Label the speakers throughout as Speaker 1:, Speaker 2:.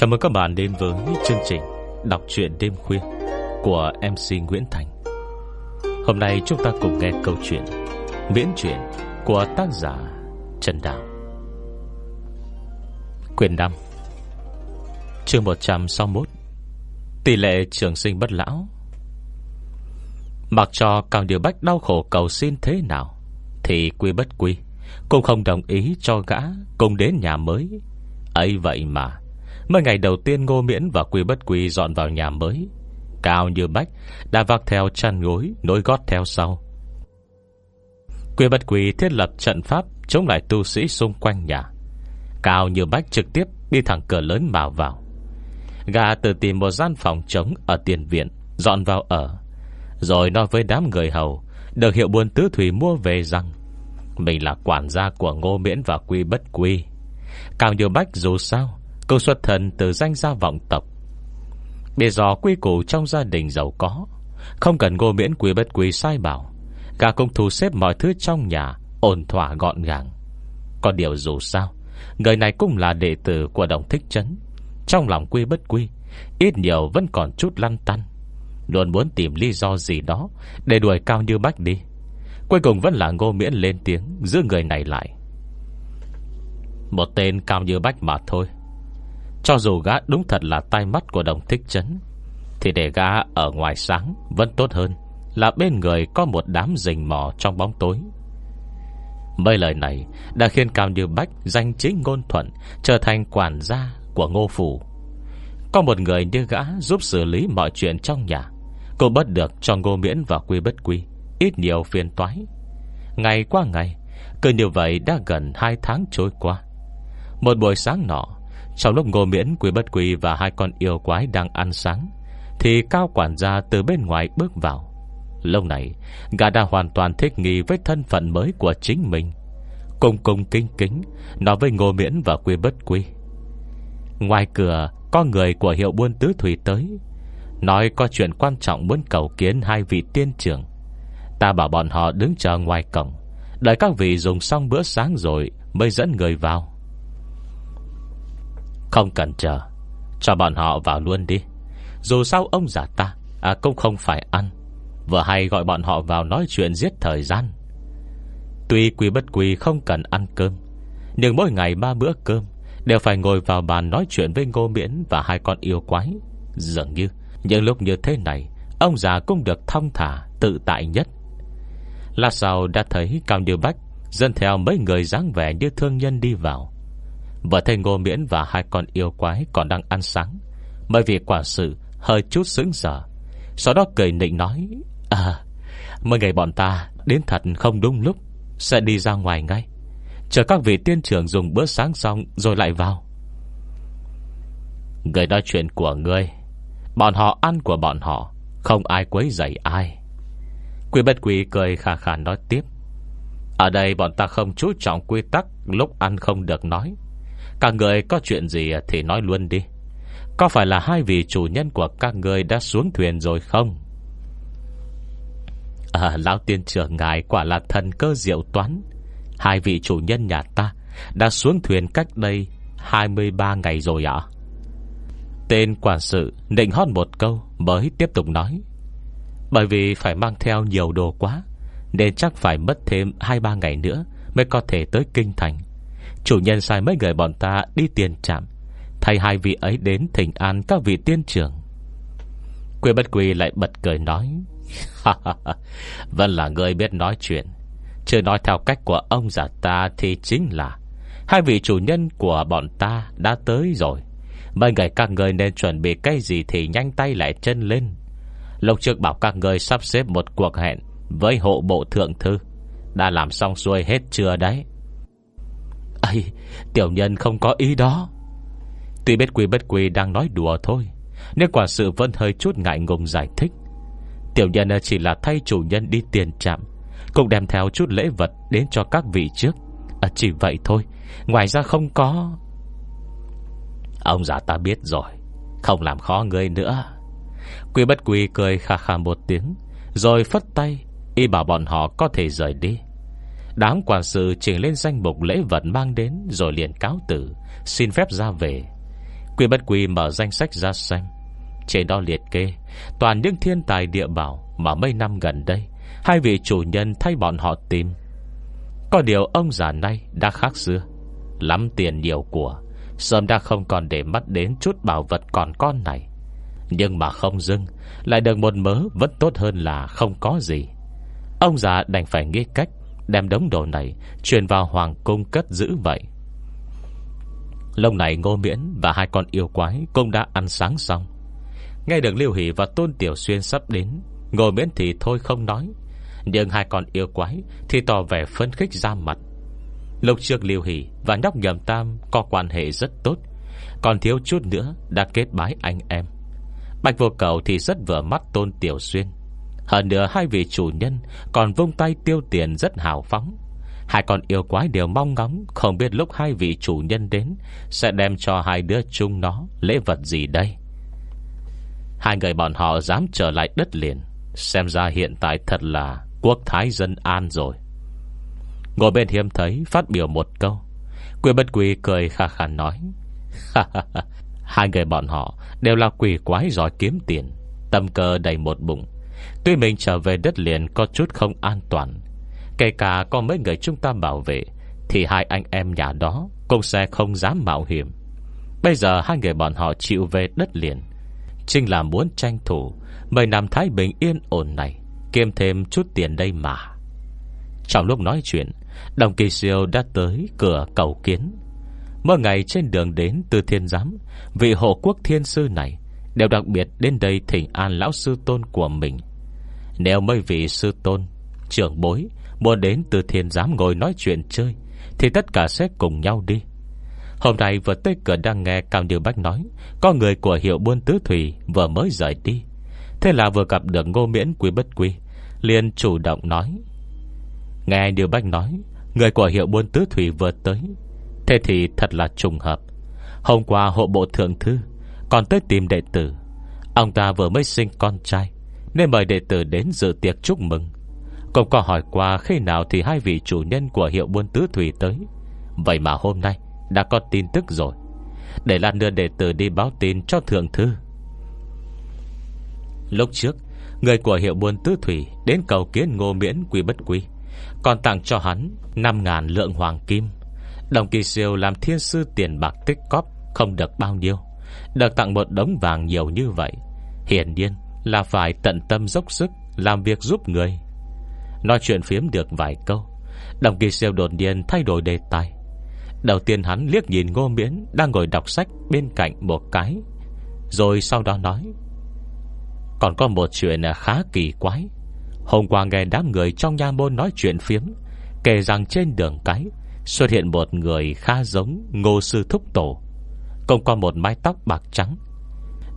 Speaker 1: Chào mừng các bạn đến với chương trình Đọc truyện đêm khuya Của MC Nguyễn Thành. Hôm nay chúng ta cùng nghe câu chuyện Miễn truyện của tác giả Trần Đào. Quyền 5 Chương 161 Tỷ lệ trường sinh bất lão. Mặc cho Cao Điều Bách đau khổ cầu xin thế nào, Thì quy bất quy Cũng không đồng ý cho gã Cùng đến nhà mới. Ấy vậy mà Mới ngày đầu tiên Ngô Miễn và Quy Bất Quy dọn vào nhà mới. Cao như bách, Đã vác theo chăn gối, Nối gót theo sau. Quy Bất Quy thiết lập trận pháp, Chống lại tu sĩ xung quanh nhà. Cao như bách trực tiếp Đi thẳng cửa lớn mà vào. Gà tự tìm một gian phòng trống Ở tiền viện, Dọn vào ở. Rồi nói với đám người hầu, Được hiệu buôn tứ thủy mua về rằng, Mình là quản gia của Ngô Miễn và Quy Bất Quy. Cao như bách dù sao Cô xuất thân từ danh gia vọng tộc. Bị rõ quy củ trong gia đình giàu có. Không cần ngô miễn quý bất quý sai bảo. Cả công thu xếp mọi thứ trong nhà, Ổn thỏa gọn gàng. Có điều dù sao, Người này cũng là đệ tử của đồng thích trấn Trong lòng quy bất quy, Ít nhiều vẫn còn chút lăn tăn. Luôn muốn tìm lý do gì đó Để đuổi cao như bách đi. Cuối cùng vẫn là ngô miễn lên tiếng, Giữ người này lại. Một tên cao như bách mà thôi cho dù gã đúng thật là tai mắt của đồng thích chấn, Thì để gã ở ngoài sáng Vẫn tốt hơn Là bên người có một đám rình mò trong bóng tối. Mấy lời này Đã khiến Cao Như Bách Danh chính ngôn thuận Trở thành quản gia của ngô phủ. Có một người như gã giúp xử lý mọi chuyện trong nhà, Cô bất được cho ngô miễn và quy bất quy Ít nhiều phiền toái. Ngày qua ngày, Cứ như vậy đã gần 2 tháng trôi qua. Một buổi sáng nọ sau lúc ngô miễn, quý bất quý Và hai con yêu quái đang ăn sáng, Thì cao quản gia từ bên ngoài bước vào. Lâu này, Gã đã hoàn toàn thích nghi với thân phận mới của chính mình. Cùng cùng kinh kính, Nói với ngô miễn và quý bất quý. Ngoài cửa, Có người của hiệu buôn tứ thủy tới. Nói có chuyện quan trọng muốn cầu kiến hai vị tiên trưởng. Ta bảo bọn họ đứng chờ ngoài cổng. Đợi các vị dùng xong bữa sáng rồi Mới dẫn người vào không cần chờ. Cho bọn họ vào luôn đi. Dù sao ông già ta à, Cũng không phải ăn. Vừa hay gọi bọn họ vào nói chuyện giết thời gian. Tuy quý bất quý không cần ăn cơm Nhưng mỗi ngày ba bữa cơm Đều phải ngồi vào bàn nói chuyện với Ngô Miễn Và hai con yêu quái. Dường như những lúc như thế này Ông già cũng được thông thả Tự tại nhất. Lát sau đã thấy Cao Như Bách Dân theo mấy người dáng vẻ như thương nhân đi vào? Vợ thầy Ngô Miễn và hai con yêu quái Còn đang ăn sáng. Bởi vì quả sự hơi chút sững sờ. Sau đó cười nịnh nói À Mấy ngày bọn ta đến thật không đúng lúc, Sẽ đi ra ngoài ngay. Chờ các vị tiên trưởng dùng bữa sáng xong Rồi lại vào. Người nói chuyện của ngươi, Bọn họ ăn của bọn họ, Không ai quấy dậy ai. Quỷ bất quỷ cười khà khà nói tiếp, Ở đây bọn ta không chú trọng quy tắc, Lúc ăn không được nói các người có chuyện gì thì nói luôn đi. Có phải là hai vị chủ nhân của các người đã xuống thuyền rồi không? À, Lão tiên trưởng ngài quả là thần cơ diệu toán. Hai vị chủ nhân nhà ta Đã xuống thuyền cách đây 23 ngày rồi ạ. Tên quản sự định hót một câu Mới tiếp tục nói. Bởi vì phải mang theo nhiều đồ quá Nên chắc phải mất thêm 2-3 ngày nữa Mới có thể tới Kinh Thành. Chủ nhân sai mấy người bọn ta đi tiền trạm. Thay hai vị ấy đến thỉnh an các vị tiên trưởng. Quê bất quy lại bật cười nói Vẫn là người biết nói chuyện. Chứ nói theo cách của ông già ta Thì chính là, Hai vị chủ nhân của bọn ta đã tới rồi. Mấy người các người nên chuẩn bị cái gì Thì nhanh tay lại chân lên. Lộc trước bảo các người sắp xếp một cuộc hẹn Với hộ bộ thượng thư. Đã làm xong xuôi hết chưa đấy? Ây Tiểu nhân không có ý đó. Tuy biết quý bất quý đang nói đùa thôi Nhưng quả sự vẫn hơi chút ngại ngùng giải thích. Tiểu nhân chỉ là thay chủ nhân đi tiền trạm Cũng đem theo chút lễ vật Đến cho các vị trước. À, Chỉ vậy thôi Ngoài ra không có. Ông già ta biết rồi Không làm khó người nữa. Quý bất quý cười khà khà một tiếng Rồi phất tay Y bảo bọn họ có thể rời đi. Đám quản sự chỉnh lên danh mục lễ vật mang đến Rồi liền cáo tử Xin phép ra về. Quy bất quy mở danh sách ra xem. Trên đó liệt kê, Toàn những thiên tài địa bảo Mà mấy năm gần đây, Hai vị chủ nhân thay bọn họ tìm. Có điều ông già nay đã khác xưa, Lắm tiền nhiều của, Sớm đã không còn để mắt đến chút bảo vật còn con này. Nhưng mà không dưng, Lại được một mớ vẫn tốt hơn là không có gì. Ông già đành phải nghĩ cách Đem đống đồ này Truyền vào hoàng cung cất giữ vậy. Lâu này ngô miễn Và hai con yêu quái cũng đã ăn sáng xong. Nghe được Liêu Hỷ và Tôn Tiểu Xuyên sắp đến, Ngô miễn thì thôi không nói. Nhưng hai con yêu quái Thì tỏ vẻ phấn khích ra mặt. Lục trước Liêu Hỷ và nhóc nhầm tam Có quan hệ rất tốt, Còn thiếu chút nữa đã kết bái anh em. Bạch vô cầu thì rất vừa mắt Tôn Tiểu Xuyên hơn nữa hai vị chủ nhân Còn vung tay tiêu tiền rất hào phóng. Hai con yêu quái đều mong ngóng, Không biết lúc hai vị chủ nhân đến Sẽ đem cho hai đứa chung nó Lễ vật gì đây. Hai người bọn họ dám trở lại đất liền, Xem ra hiện tại thật là Quốc thái dân an rồi. Ngồi bên hiếm thấy Phát biểu một câu Quỷ bất quỷ cười khà khà nói Hai người bọn họ Đều là quỷ quái giỏi kiếm tiền, Tâm cơ đầy một bụng. Tuy mình trở về đất liền có chút không an toàn, Kể cả có mấy người chúng ta bảo vệ, Thì hai anh em nhà đó Cũng sẽ không dám mạo hiểm. Bây giờ hai người bọn họ chịu về đất liền, Chính là muốn tranh thủ Mời năm Thái Bình yên ổn này, Kiếm thêm chút tiền đây mà. Trong lúc nói chuyện, Đồng kỳ siêu đã tới cửa cầu kiến. Mỗi ngày trên đường đến từ thiên giám, Vị hộ quốc thiên sư này Đều đặc biệt đến đây thỉnh an lão sư tôn của mình nếu mấy vị sư tôn, Trưởng bối Muốn đến từ thiên giám ngồi nói chuyện chơi, Thì tất cả sẽ cùng nhau đi. Hôm nay vừa tới cửa đang nghe Cao Điều Bách nói, Có người của hiệu buôn tứ thủy Vừa mới rời đi. Thế là vừa gặp được ngô miễn quý bất quý liền chủ động nói. Nghe Điều Bách nói, Người của hiệu buôn tứ thủy vừa tới. Thế thì thật là trùng hợp. Hôm qua hộ bộ thượng thư Còn tới tìm đệ tử. Ông ta vừa mới sinh con trai nên mời đệ tử đến dự tiệc chúc mừng. Cũng có hỏi qua khi nào Thì hai vị chủ nhân của hiệu buôn tứ thủy tới. Vậy mà hôm nay Đã có tin tức rồi. Để lan đưa đệ tử đi báo tin cho thượng thư. Lúc trước, Người của hiệu buôn tứ thủy Đến cầu kiến ngô miễn quý bất quý Còn tặng cho hắn 5.000 lượng hoàng kim. Đồng kỳ siêu làm thiên sư tiền bạc tích cóp Không được bao nhiêu, Được tặng một đống vàng nhiều như vậy. Hiển nhiên là phải tận tâm dốc sức Làm việc giúp người. Nói chuyện phiếm được vài câu, Đồng kỳ siêu đột nhiên thay đổi đề tài. Đầu tiên hắn liếc nhìn ngô miễn Đang ngồi đọc sách bên cạnh một cái, Rồi sau đó nói, Còn có một chuyện khá kỳ quái. Hôm qua nghe đám người trong nha môn nói chuyện phiếm, Kể rằng trên đường cái Xuất hiện một người khá giống Ngô sư thúc tổ, Cũng có một mái tóc bạc trắng.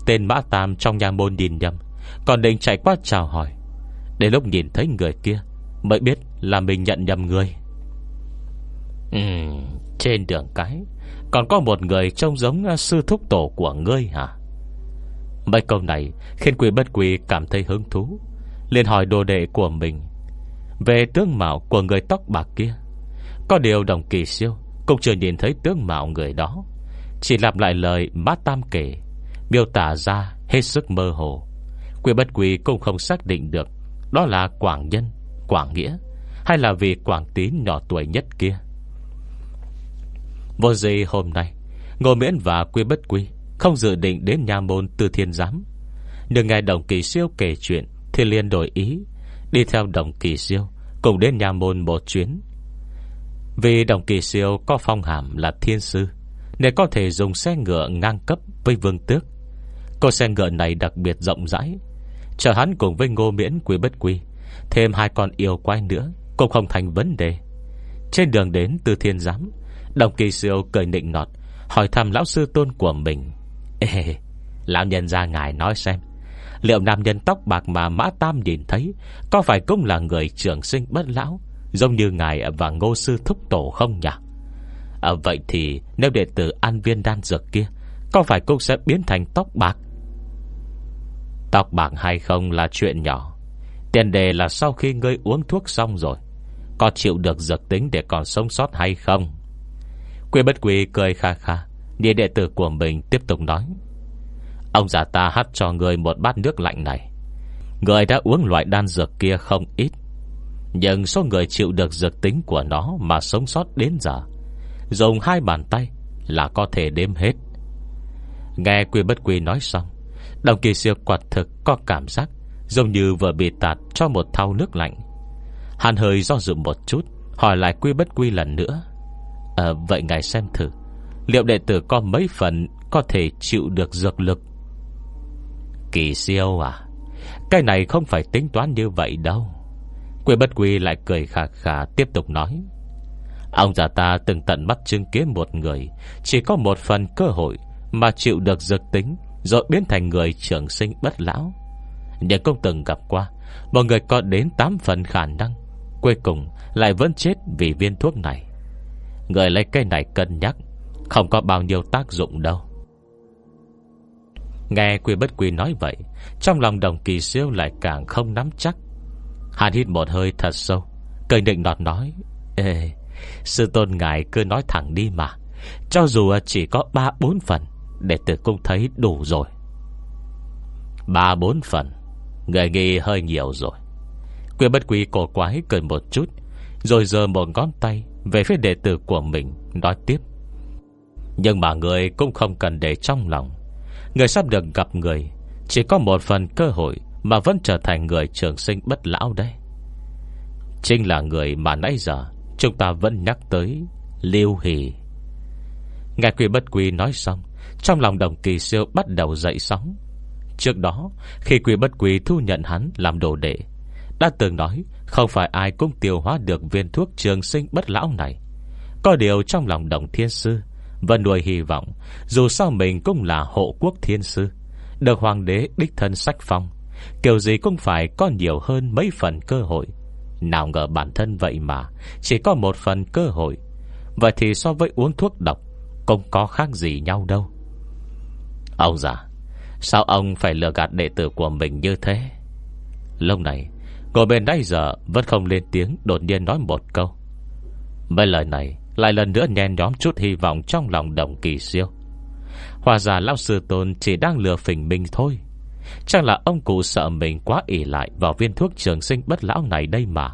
Speaker 1: Tên Mã Tam trong nhà môn nhìn nhầm còn định chạy qua chào hỏi. Đến lúc nhìn thấy người kia Mới biết là mình nhận nhầm người. Ừ, Trên đường cái Còn có một người trông giống à, Sư thúc tổ của ngươi hả? Mấy câu này Khiến quỷ bất quỷ cảm thấy hứng thú liền hỏi đồ đệ của mình Về tướng mạo của người tóc bạc kia. Có điều đồng kỳ siêu Cũng chưa nhìn thấy tướng mạo người đó Chỉ lặp lại lời Mát Tam kể Miêu tả ra hết sức mơ hồ. Quy bất quy cũng không xác định được. Đó là Quảng Nhân, Quảng Nghĩa Hay là vì Quảng Tín nhỏ tuổi nhất kia. Vô gì hôm nay Ngô Miễn và Quy bất quy Không dự định đến nhà môn từ thiên giám. Nhưng ngài đồng kỳ siêu kể chuyện Thì liền đổi ý Đi theo đồng kỳ siêu Cùng đến nhà môn một chuyến. Vì đồng kỳ siêu có phong hàm là thiên sư Nên có thể dùng xe ngựa ngang cấp với vương tước. Cô xe ngựa này đặc biệt rộng rãi Chờ hắn cùng với ngô miễn quý bất quý Thêm hai con yêu quái nữa Cũng không thành vấn đề. Trên đường đến từ thiên giám Đồng kỳ siêu cười nịnh nọt Hỏi thăm lão sư tôn của mình. Ê, Lão nhân ra ngài nói xem Liệu nam nhân tóc bạc mà Mã Tam nhìn thấy Có phải cũng là người trưởng sinh bất lão Giống như ngài và ngô sư thúc tổ không nhỉ? À, Vậy thì nếu đệ tử an viên đan dược kia Có phải cũng sẽ biến thành tóc bạc? Tóc bạc hay không là chuyện nhỏ. Tiền đề là sau khi ngươi uống thuốc xong rồi, Có chịu được dược tính để còn sống sót hay không? Quy bất quy cười kha kha, địa đệ tử của mình tiếp tục nói, Ông già ta hắt cho người một bát nước lạnh này. Người đã uống loại đan dược kia không ít, Nhưng số người chịu được dược tính của nó Mà sống sót đến giờ, Dùng hai bàn tay Là có thể đếm hết. Nghe quy bất quy nói xong Đồng kỳ siêu quạt thực có cảm giác Giống như vừa bị tạt cho một thau nước lạnh. Hàn hơi do dự một chút Hỏi lại quy bất quy lần nữa. À, Vậy ngài xem thử Liệu đệ tử có mấy phần Có thể chịu được dược lực? Kỳ siêu à Cái này không phải tính toán như vậy đâu. Quy bất quy lại cười khà khà Tiếp tục nói. Ông già ta từng tận mắt chứng kiến một người Chỉ có một phần cơ hội Mà chịu được dược tính. Rồi biến thành người trưởng sinh bất lão. Nhưng công từng gặp qua, mọi người có đến 8 phần khả năng, Cuối cùng lại vẫn chết vì viên thuốc này. Người lấy cây này cân nhắc, Không có bao nhiêu tác dụng đâu. Nghe quy bất quy nói vậy, Trong lòng đồng kỳ siêu lại càng không nắm chắc. Hàn hít một hơi thật sâu Cây định nọt nói, Ê, Sư tôn ngài cứ nói thẳng đi mà. Cho dù chỉ có 3-4 phần để tử cung thấy đủ rồi. 3-4 phần Người nghi hơi nhiều rồi. Quyên bất quý cổ quái cười một chút, Rồi giờ một ngón tay Về phía đệ tử của mình, Nói tiếp. Nhưng mà người cũng không cần để trong lòng. Người sắp được gặp người, Chỉ có một phần cơ hội Mà vẫn trở thành người trường sinh bất lão đấy. Chính là người mà nãy giờ Chúng ta vẫn nhắc tới Liêu Hỷ. Ngài quy bất quy nói xong trong lòng đồng kỳ siêu bắt đầu dậy sóng. Trước đó, Khi quỷ bất quỷ thu nhận hắn làm đồ đệ, Đã từng nói Không phải ai cũng tiêu hóa được viên thuốc trường sinh bất lão này. Có điều trong lòng đồng thiên sư Vẫn nuôi hy vọng, Dù sao mình cũng là hộ quốc thiên sư, Được hoàng đế đích thân sách phong, Kiểu gì cũng phải có nhiều hơn mấy phần cơ hội. Nào ngờ bản thân vậy mà, Chỉ có một phần cơ hội. Vậy thì so với uống thuốc độc, Cũng có khác gì nhau đâu. Ông già, Sao ông phải lừa gạt đệ tử của mình như thế? Lúc này Ngồi bên nãy giờ Vẫn không lên tiếng đột nhiên nói một câu. Mấy lời này Lại lần nữa nhen nhóm chút hy vọng Trong lòng đồng kỳ siêu. Hòa già lão sư tôn chỉ đang lừa phỉnh mình thôi. Chắc là ông cụ sợ mình quá ỉ lại Vào viên thuốc trường sinh bất lão này đây mà.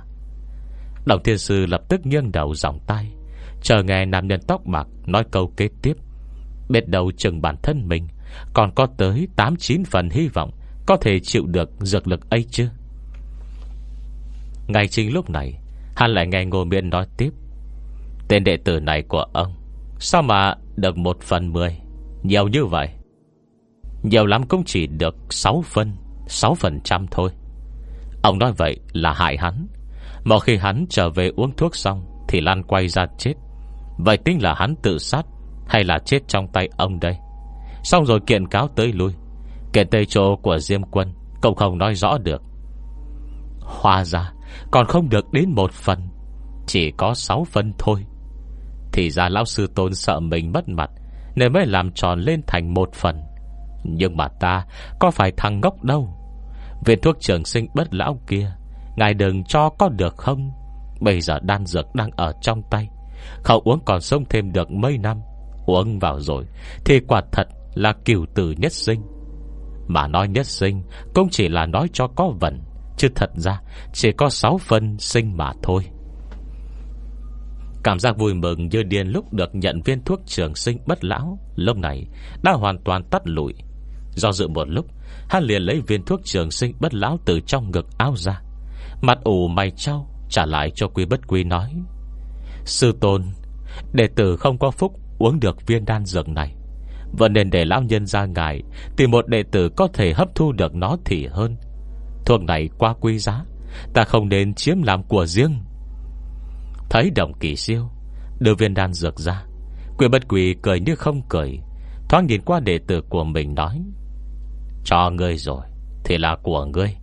Speaker 1: Đồng thiên sư lập tức nghiêng đầu dòng tay Chờ nghe nam nhân tóc bạc Nói câu kế tiếp, Biết đầu chừng bản thân mình còn có tới 8-9 phần hy vọng Có thể chịu được dược lực ấy chứ? Ngay chính lúc này, Hắn lại nghe ngô miễn nói tiếp. Tên đệ tử này của ông, Sao mà được 1 phần 10 Nhiều như vậy. Nhiều lắm cũng chỉ được 6 phân 6 phần trăm thôi. Ông nói vậy là hại hắn. Một khi hắn trở về uống thuốc xong Thì lan quay ra chết. Vậy tính là hắn tự sát Hay là chết trong tay ông đây? Xong rồi kiện cáo tới lui. Kể tây chỗ của Diêm Quân Cũng không nói rõ được. Hòa ra, còn không được đến một phần, Chỉ có sáu phần thôi. Thì ra lão sư tôn sợ mình mất mặt, Nên mới làm tròn lên thành một phần. Nhưng mà ta, Có phải thằng ngốc đâu? Viện thuốc trường sinh bất lão kia, Ngài đừng cho có được không? Bây giờ đan dược đang ở trong tay Không uống còn sống thêm được mấy năm, Uống vào rồi, Thì quả thật là cửu tử nhất sinh. Mà nói nhất sinh, Cũng chỉ là nói cho có vận, Chứ thật ra, chỉ có 6 phân sinh mà thôi. Cảm giác vui mừng như điên lúc được nhận viên thuốc trường sinh bất lão, Lúc này đã hoàn toàn tắt lụi. Do dự một lúc, Hắn liền lấy viên thuốc trường sinh bất lão Từ trong ngực áo ra. Mặt ủ mày trao, Trả lại cho quý bất quý nói, Sư tôn, Đệ tử không có phúc uống được viên đan dược này. Vẫn nên để lão nhân ra ngài Tìm một đệ tử có thể hấp thu được nó thì hơn. Thuốc này quá quý giá, Ta không nên chiếm làm của riêng. Thấy đồng kỳ siêu, Đưa viên đan dược ra. Quỷ bất quỳ cười như không cười, Thoáng nhìn qua đệ tử của mình nói, Cho ngươi rồi, Thì là của ngươi.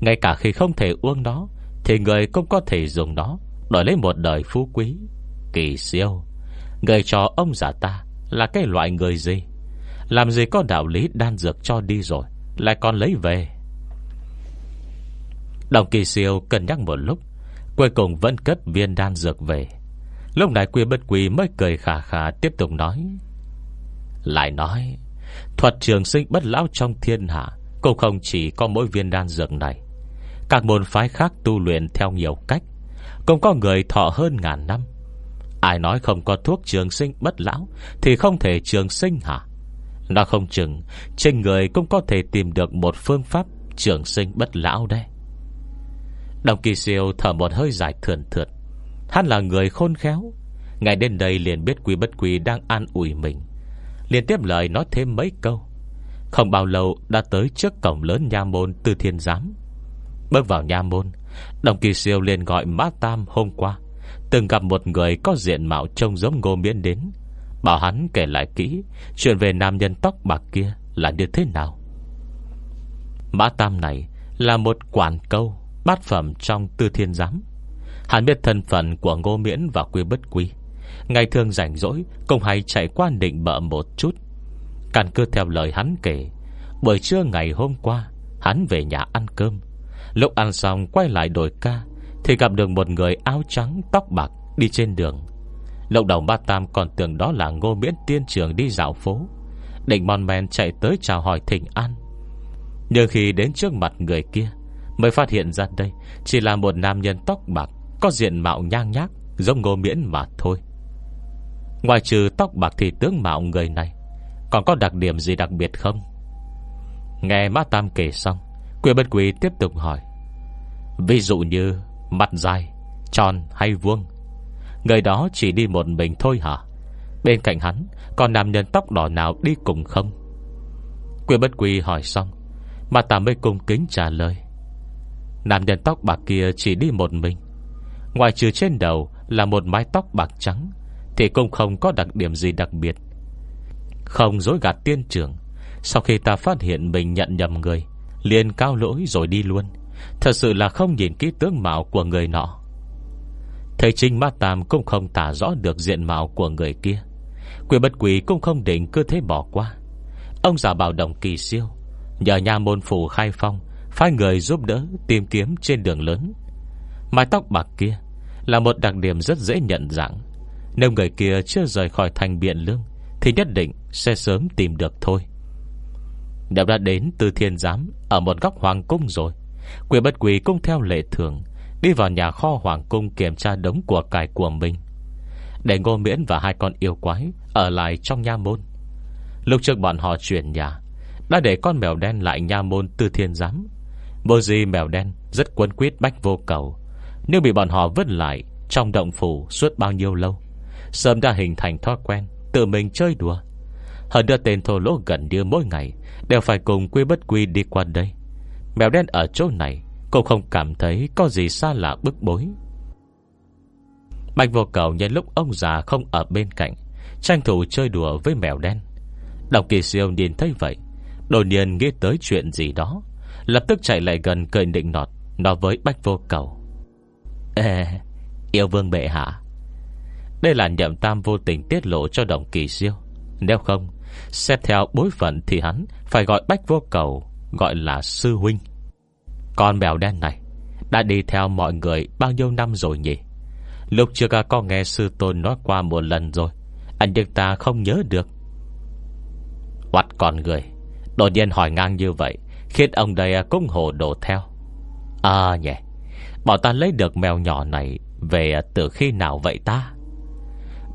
Speaker 1: Ngay cả khi không thể uống nó, Thì người cũng có thể dùng nó, Đổi lấy một đời phú quý. Kỳ siêu, Người cho ông giả ta là cái loại người gì? Làm gì có đạo lý đan dược cho đi rồi, Lại còn lấy về? Đồng kỳ siêu cân nhắc một lúc, Cuối cùng vẫn cất viên đan dược về. Lúc này quy bất quý mới cười khả khả tiếp tục nói, Lại nói, Thuật trường sinh bất lão trong thiên hạ Cũng không chỉ có mỗi viên đan dược này. Các môn phái khác tu luyện theo nhiều cách, Cũng có người thọ hơn ngàn năm. Ai nói không có thuốc trường sinh bất lão, Thì không thể trường sinh hả? Nó không chừng, Trên người cũng có thể tìm được một phương pháp Trường sinh bất lão đây Đồng kỳ siêu thở một hơi dài thườn thượt. Hắn là người khôn khéo. Ngày đến đây liền biết quý bất quý đang an ủi mình. Liền tiếp lời nói thêm mấy câu. Không bao lâu đã tới trước cổng lớn nha môn Tư Thiên Giám. Bước vào nha môn, Đồng kỳ siêu liền gọi Mã Tam hôm qua. Từng gặp một người có diện mạo trông giống ngô miễn đến. Bảo hắn kể lại kỹ Chuyện về nam nhân tóc bạc kia Là như thế nào. Mã Tam này Là một quản câu, Bát phẩm trong tư thiên giám. Hắn biết thân phận của ngô miễn và quy bất quy. Ngày thường rảnh rỗi, Cũng hay chạy qua định bợ một chút. Căn cứ theo lời hắn kể, Buổi trưa ngày hôm qua, Hắn về nhà ăn cơm. Lúc ăn xong quay lại đổi ca thì gặp được một người áo trắng tóc bạc Đi trên đường. Lộng đầu ba Tam còn tưởng đó là ngô miễn tiên trường đi dạo phố. Định mon men chạy tới chào hỏi thịnh an. Nhưng khi đến trước mặt người kia, Mới phát hiện ra đây Chỉ là một nam nhân tóc bạc, Có diện mạo nhang nhác, Giống ngô miễn mà thôi. Ngoài trừ tóc bạc thì tướng mạo người này, Còn có đặc điểm gì đặc biệt không? Nghe má Tam kể xong, Quyền bất quý tiếp tục hỏi. Ví dụ như Mặt dài, tròn hay vuông? Người đó chỉ đi một mình thôi hả? Bên cạnh hắn Còn nam nhân tóc đỏ nào đi cùng không? Quyên bất quy hỏi xong Mà ta mới cung kính trả lời. Nam nhân tóc bạc kia chỉ đi một mình. Ngoài trừ trên đầu Là một mái tóc bạc trắng Thì cũng không có đặc điểm gì đặc biệt. Không dối gạt tiên trưởng Sau khi ta phát hiện mình nhận nhầm người liền cao lỗi rồi đi luôn. Thật sự là không nhìn kỹ tướng mạo của người nọ. Thầy Trinh Ma Tam cũng không tả rõ được diện mạo của người kia. Quyền bất quỷ cũng không định cứ thế bỏ qua. Ông giả bảo đồng kỳ siêu, Nhờ nhà môn phủ khai phong, Phái người giúp đỡ tìm kiếm trên đường lớn. Mái tóc bạc kia Là một đặc điểm rất dễ nhận dạng. Nếu người kia chưa rời khỏi thành biện lương, Thì nhất định sẽ sớm tìm được thôi. Nếu đã đến từ thiên giám Ở một góc hoàng cung rồi. Quỷ bất quỷ cũng theo lệ thường, Đi vào nhà kho hoàng cung kiểm tra đống của cải của mình. Để ngô miễn và hai con yêu quái Ở lại trong nha môn. Lúc trước bọn họ chuyển nhà, Đã để con mèo đen lại nha môn tư thiên giám. Bộ gì mèo đen Rất quấn quyết bách vô cầu. Nhưng bị bọn họ vứt lại Trong động phủ suốt bao nhiêu lâu, Sớm đã hình thành thói quen, Tự mình chơi đùa. Hơn đưa tên thô lỗ gần như mỗi ngày Đều phải cùng quy bất quy đi qua đây. Mèo đen ở chỗ này, cô không cảm thấy có gì xa lạ bức bối. Bạch vô cầu nhân lúc ông già không ở bên cạnh, Tranh thủ chơi đùa với mèo đen. Đồng kỳ siêu nhìn thấy vậy, Đột nhiên nghĩ tới chuyện gì đó, Lập tức chạy lại gần cười định nọt, Nói với bách vô cầu. Ê, Yêu vương bệ hạ, Đây là nhậm tam vô tình tiết lộ cho đồng kỳ siêu. Nếu không, Xét theo bối phận thì hắn Phải gọi bách vô cầu Gọi là sư huynh. Con mèo đen này Đã đi theo mọi người bao nhiêu năm rồi nhỉ? Lúc trước à, có nghe sư tôn nói qua một lần rồi, Anh được ta không nhớ được. Quạt con người, Đột nhiên hỏi ngang như vậy, Khiến ông đây à, cũng hồ đổ theo. À nhỉ, Bảo ta lấy được mèo nhỏ này Về à, từ khi nào vậy ta?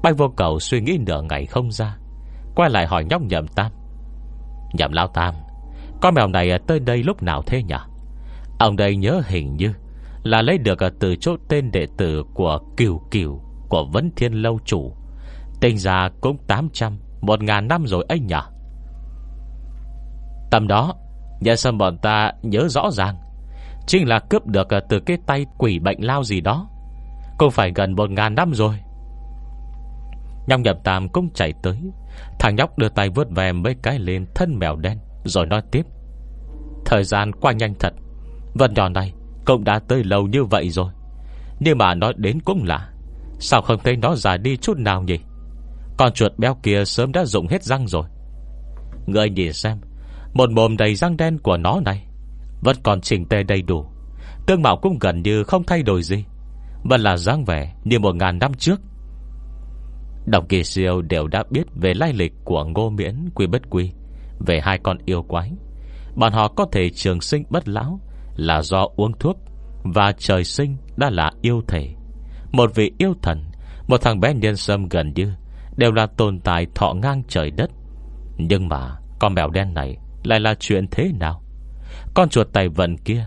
Speaker 1: Bách vô cầu suy nghĩ nửa ngày không ra, Quay lại hỏi nhóc nhậm tam. Nhậm lao tam, Con mèo này tới đây lúc nào thế nhỉ? Ông đây nhớ hình như Là lấy được à, từ chỗ tên đệ tử Của Kiều Kiều Của Vấn Thiên Lâu Chủ. Tên già cũng 800 Một ngàn năm rồi ấy nhỉ? Tầm đó, Nhà sâm bọn ta nhớ rõ ràng, Chính là cướp được à, từ cái tay quỷ bệnh lao gì đó. Cũng phải gần một ngàn năm rồi. Nhóc nhập tam cũng chạy tới, Thằng nhóc đưa tay vớt về mấy cái lên thân mèo đen, Rồi nói tiếp. Thời gian qua nhanh thật Vật nhỏ này cũng đã tới lâu như vậy rồi. Nhưng mà nó đến cũng lạ. Sao không thấy nó già đi chút nào nhỉ? Con chuột béo kia sớm đã dụng hết răng rồi. Người nhìn xem, Một mồm đầy răng đen của nó này Vẫn còn chỉnh tề đầy đủ. Tương mạo cũng gần như không thay đổi gì. Vẫn là dáng vẻ như một ngàn năm trước. Đồng kỳ siêu đều đã biết Về lai lịch của ngô miễn quy bất quy, Về hai con yêu quái. Bọn họ có thể trường sinh bất lão là do uống thuốc Và trời sinh đã là yêu thể Một vị yêu thần, Một thằng bé nhân sâm gần như Đều là tồn tại thọ ngang trời đất. Nhưng mà Con mèo đen này lại là chuyện thế nào? Con chuột tay vận kia,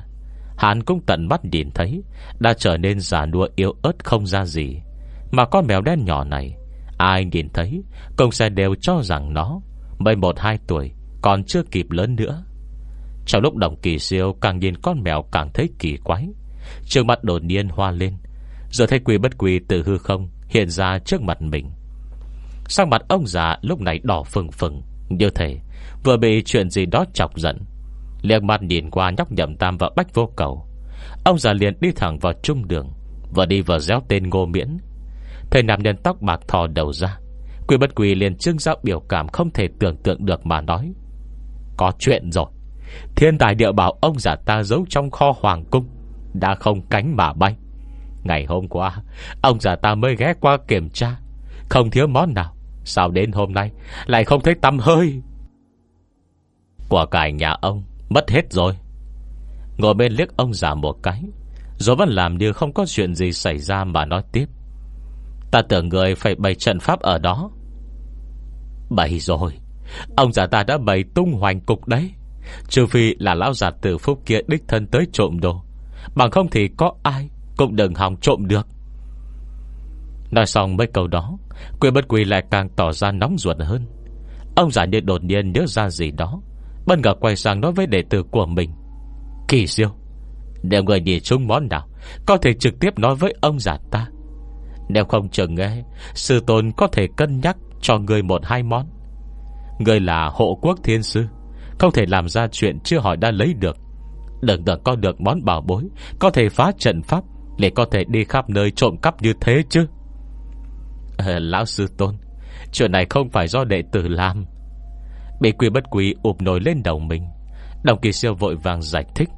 Speaker 1: Hắn cũng tận mắt nhìn thấy Đã trở nên giả nua yếu ớt không ra gì. Mà con mèo đen nhỏ này, Ai nhìn thấy Cũng sẽ đều cho rằng nó Mới một hai tuổi Còn chưa kịp lớn nữa. Trong lúc đồng kỳ siêu Càng nhìn con mèo càng thấy kỳ quái Trường mặt đột nhiên hoa lên. Giờ thấy quỷ bất quỷ từ hư không Hiện ra trước mặt mình. Sang mặt ông già lúc này đỏ phừng phừng, Như thể vừa bị chuyện gì đó chọc giận. Liệng mặt nhìn qua nhóc nhậm tam và bách vô cầu. Ông già liền đi thẳng vào trung đường, Vừa đi vừa réo tên ngô miễn. Thầy nam nhân tóc bạc thò đầu ra, Quỷ bất quỷ liền trưng ra biểu cảm Không thể tưởng tượng được mà nói, Có chuyện rồi. Thiên tài địa bảo ông già ta giấu trong kho hoàng cung, Đã không cánh mà bay. Ngày hôm qua, Ông già ta mới ghé qua kiểm tra, Không thiếu món nào. Sao đến hôm nay Lại không thấy tâm hơi? Quả cải nhà ông Mất hết rồi. Ngồi bên liếc ông già một cái, Rồi vẫn làm như không có chuyện gì xảy ra Mà nói tiếp. Ta tưởng người phải bày trận pháp ở đó. Bày rồi, Ông già ta đã bày tung hoành cục đấy. Trừ phi là lão già tử phúc kia Đích thân tới trộm đồ. Bằng không thì có ai Cũng đừng hòng trộm được. Nói xong mấy câu đó Quyền bất quỳ lại càng tỏ ra nóng ruột hơn. Ông già như đột nhiên nhớ ra gì đó, Bất ngờ quay sang nói với đệ tử của mình. Kỳ siêu Nếu người nhìn chung món nào, Có thể trực tiếp nói với ông già ta. Nếu không chừng nghe, Sư tôn có thể cân nhắc cho người một hai món. Người là hộ quốc thiên sư không thể làm ra chuyện chưa hỏi đã lấy được. Đừng đừng có được món bảo bối Có thể phá trận pháp Để có thể đi khắp nơi trộm cắp như thế chứ. À, Lão sư tôn Chuyện này không phải do đệ tử làm. Bị quy bất quý ụp nổi lên đầu mình. Đồng kỳ siêu vội vàng giải thích.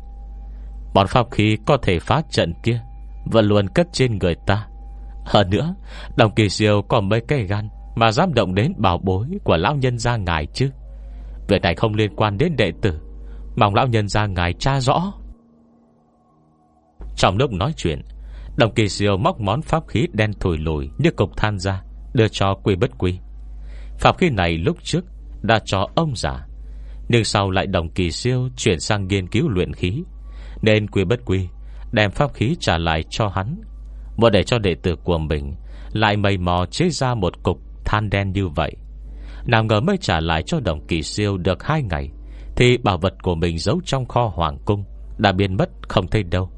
Speaker 1: Bọn pháp khí có thể phá trận kia Vẫn luôn cất trên người ta. Hơn nữa Đồng kỳ siêu còn mấy cây gan Mà dám động đến bảo bối của lão nhân gia ngài chứ. Việc này không liên quan đến đệ tử, Mong lão nhân gia ngài tra rõ. Trong lúc nói chuyện, Đồng kỳ siêu móc món pháp khí đen thổi lùi Như cục than ra, Đưa cho quy bất quy. Pháp khí này lúc trước Đã cho ông giả Nhưng sau lại đồng kỳ siêu Chuyển sang nghiên cứu luyện khí, Nên quy bất quy Đem pháp khí trả lại cho hắn. Và để cho đệ tử của mình Lại mây mò chế ra một cục than đen như vậy. Nào ngờ mới trả lại cho đồng kỳ siêu được hai ngày, Thì bảo vật của mình giấu trong kho hoàng cung, Đã biến mất không thấy đâu.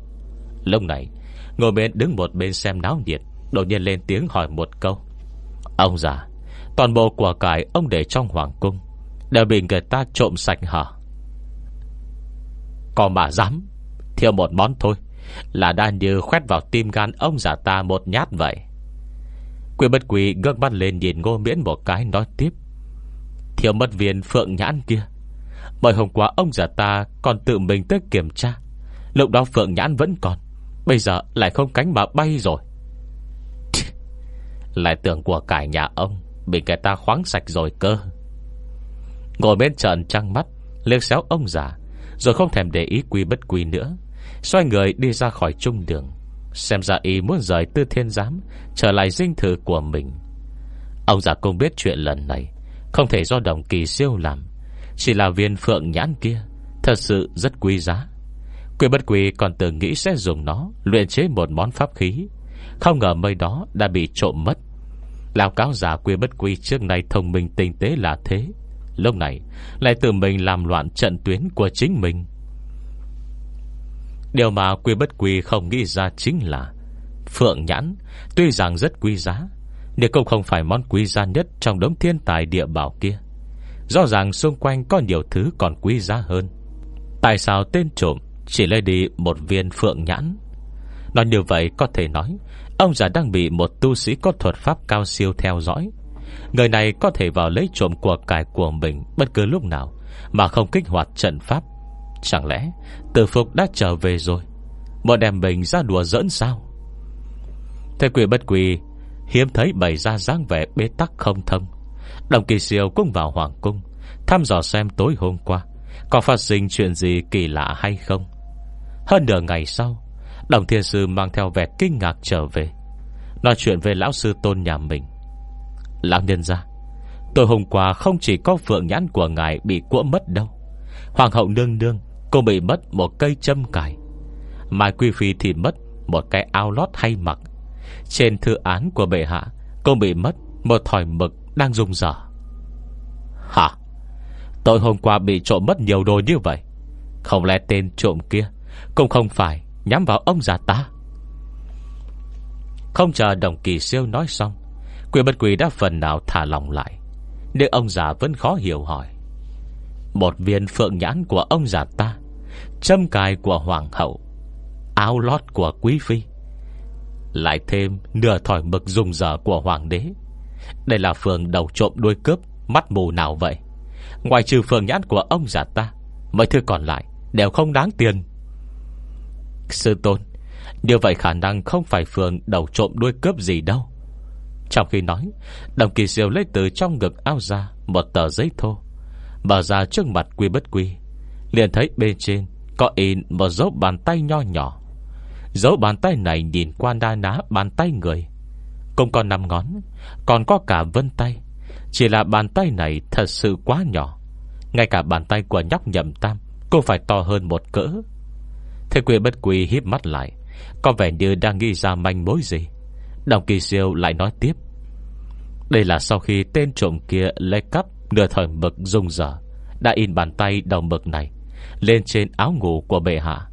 Speaker 1: Lúc này Ngồi bên đứng một bên xem náo nhiệt, Đột nhiên lên tiếng hỏi một câu. Ông già, Toàn bộ quả cải ông để trong hoàng cung, Đều bị người ta trộm sạch hả? Còn mà dám Thiếu một món thôi, Là đã như khoét vào tim gan ông già ta một nhát vậy. Quy bất quỳ ngước mắt lên nhìn ngô miễn một cái nói tiếp. Thiếu mất viên phượng nhãn kia. Bởi hôm qua ông già ta còn tự mình tới kiểm tra. Lúc đó phượng nhãn vẫn còn. Bây giờ lại không cánh mà bay rồi. Lại tưởng của cải nhà ông Bị người ta khoáng sạch rồi cơ. Ngồi bên trận trăng mắt Liêu xéo ông già, Rồi không thèm để ý quy bất quy nữa. Xoay người đi ra khỏi trung đường, Xem ra y muốn rời tư thiên giám Trở lại dinh thự của mình. Ông già cũng biết chuyện lần này không thể do đồng kỳ siêu làm. Chỉ là viên phượng nhãn kia. Thật sự rất quý giá. Quy bất quy còn từng nghĩ sẽ dùng nó, Luyện chế một món pháp khí. Không ngờ mây đó đã bị trộm mất. Lão cáo giả quy bất quy trước nay thông minh tinh tế là thế. Lúc này, Lại tự mình làm loạn trận tuyến của chính mình. Điều mà quy bất quy không nghĩ ra chính là Phượng nhãn Tuy rằng rất quý giá nhưng cũng không phải món quý giá nhất Trong đống thiên tài địa bảo kia. Rõ ràng xung quanh có nhiều thứ còn quý giá hơn. Tại sao tên trộm Chỉ lấy đi một viên phượng nhãn? Nói như vậy có thể nói, Ông già đang bị một tu sĩ có thuật pháp cao siêu theo dõi. Người này có thể vào lấy trộm của cải của mình Bất cứ lúc nào Mà không kích hoạt trận pháp. Chẳng lẽ tử phục đã trở về rồi? Một đem mình ra đùa dẫn sao? Thế quỷ bất quỷ Hiếm thấy bày ra dáng vẻ bế tắc không thông. Đồng kỳ siêu cũng vào hoàng cung, Thăm dò xem tối hôm qua, Có phát sinh chuyện gì kỳ lạ hay không. Hơn nửa ngày sau, Đồng thiên sư mang theo vẻ kinh ngạc trở về, Nói chuyện về lão sư tôn nhà mình. Lão nhân ra Tôi hôm qua không chỉ có phượng nhãn của ngài Bị cuỡ mất đâu, Hoàng hậu nương nương Cô bị mất một cây châm cài. Mai Quy Phi thì mất Một cái ao lót hay mặc trên thư án của bệ hạ, Cô bị mất một thỏi mực đang rung dở Hả? Tôi hôm qua bị trộm mất nhiều đồ như vậy. Không lẽ tên trộm kia Cũng không phải nhắm vào ông già ta? Không chờ đồng kỳ siêu nói xong, Quyền bất quỷ đã phần nào thả lòng lại. Nhưng ông già vẫn khó hiểu hỏi. Một viên phượng nhãn của ông già ta, Châm cài của hoàng hậu, Áo lót của quý phi. Lại thêm nửa thỏi mực dùng dở của hoàng đế. Đây là phường đầu trộm đuôi cướp, Mắt mù nào vậy? Ngoài trừ phường nhãn của ông giả ta Mấy thứ còn lại đều không đáng tiền. Sư tôn, Như vậy khả năng không phải phường đầu trộm đuôi cướp gì đâu. Trong khi nói, Đồng kỳ siêu lấy từ trong ngực áo ra Một tờ giấy thô, Mở ra trước mặt quy bất quy, Liền thấy bên trên Có in một dấu bàn tay nho nhỏ. Dấu bàn tay này nhìn qua đa ná bàn tay người. Cũng còn 5 ngón, Còn có cả vân tay. Chỉ là bàn tay này thật sự quá nhỏ. Ngay cả bàn tay của nhóc nhậm tam Cũng phải to hơn một cỡ. Thế quỷ bất quỷ hiếp mắt lại, Có vẻ như đang nghĩ ra manh mối gì. Đồng kỳ siêu lại nói tiếp. Đây là sau khi tên trộm kia lấy cắp Nửa thời mực rung dở Đã in bàn tay đầu mực này Lên trên áo ngủ của bệ hạ.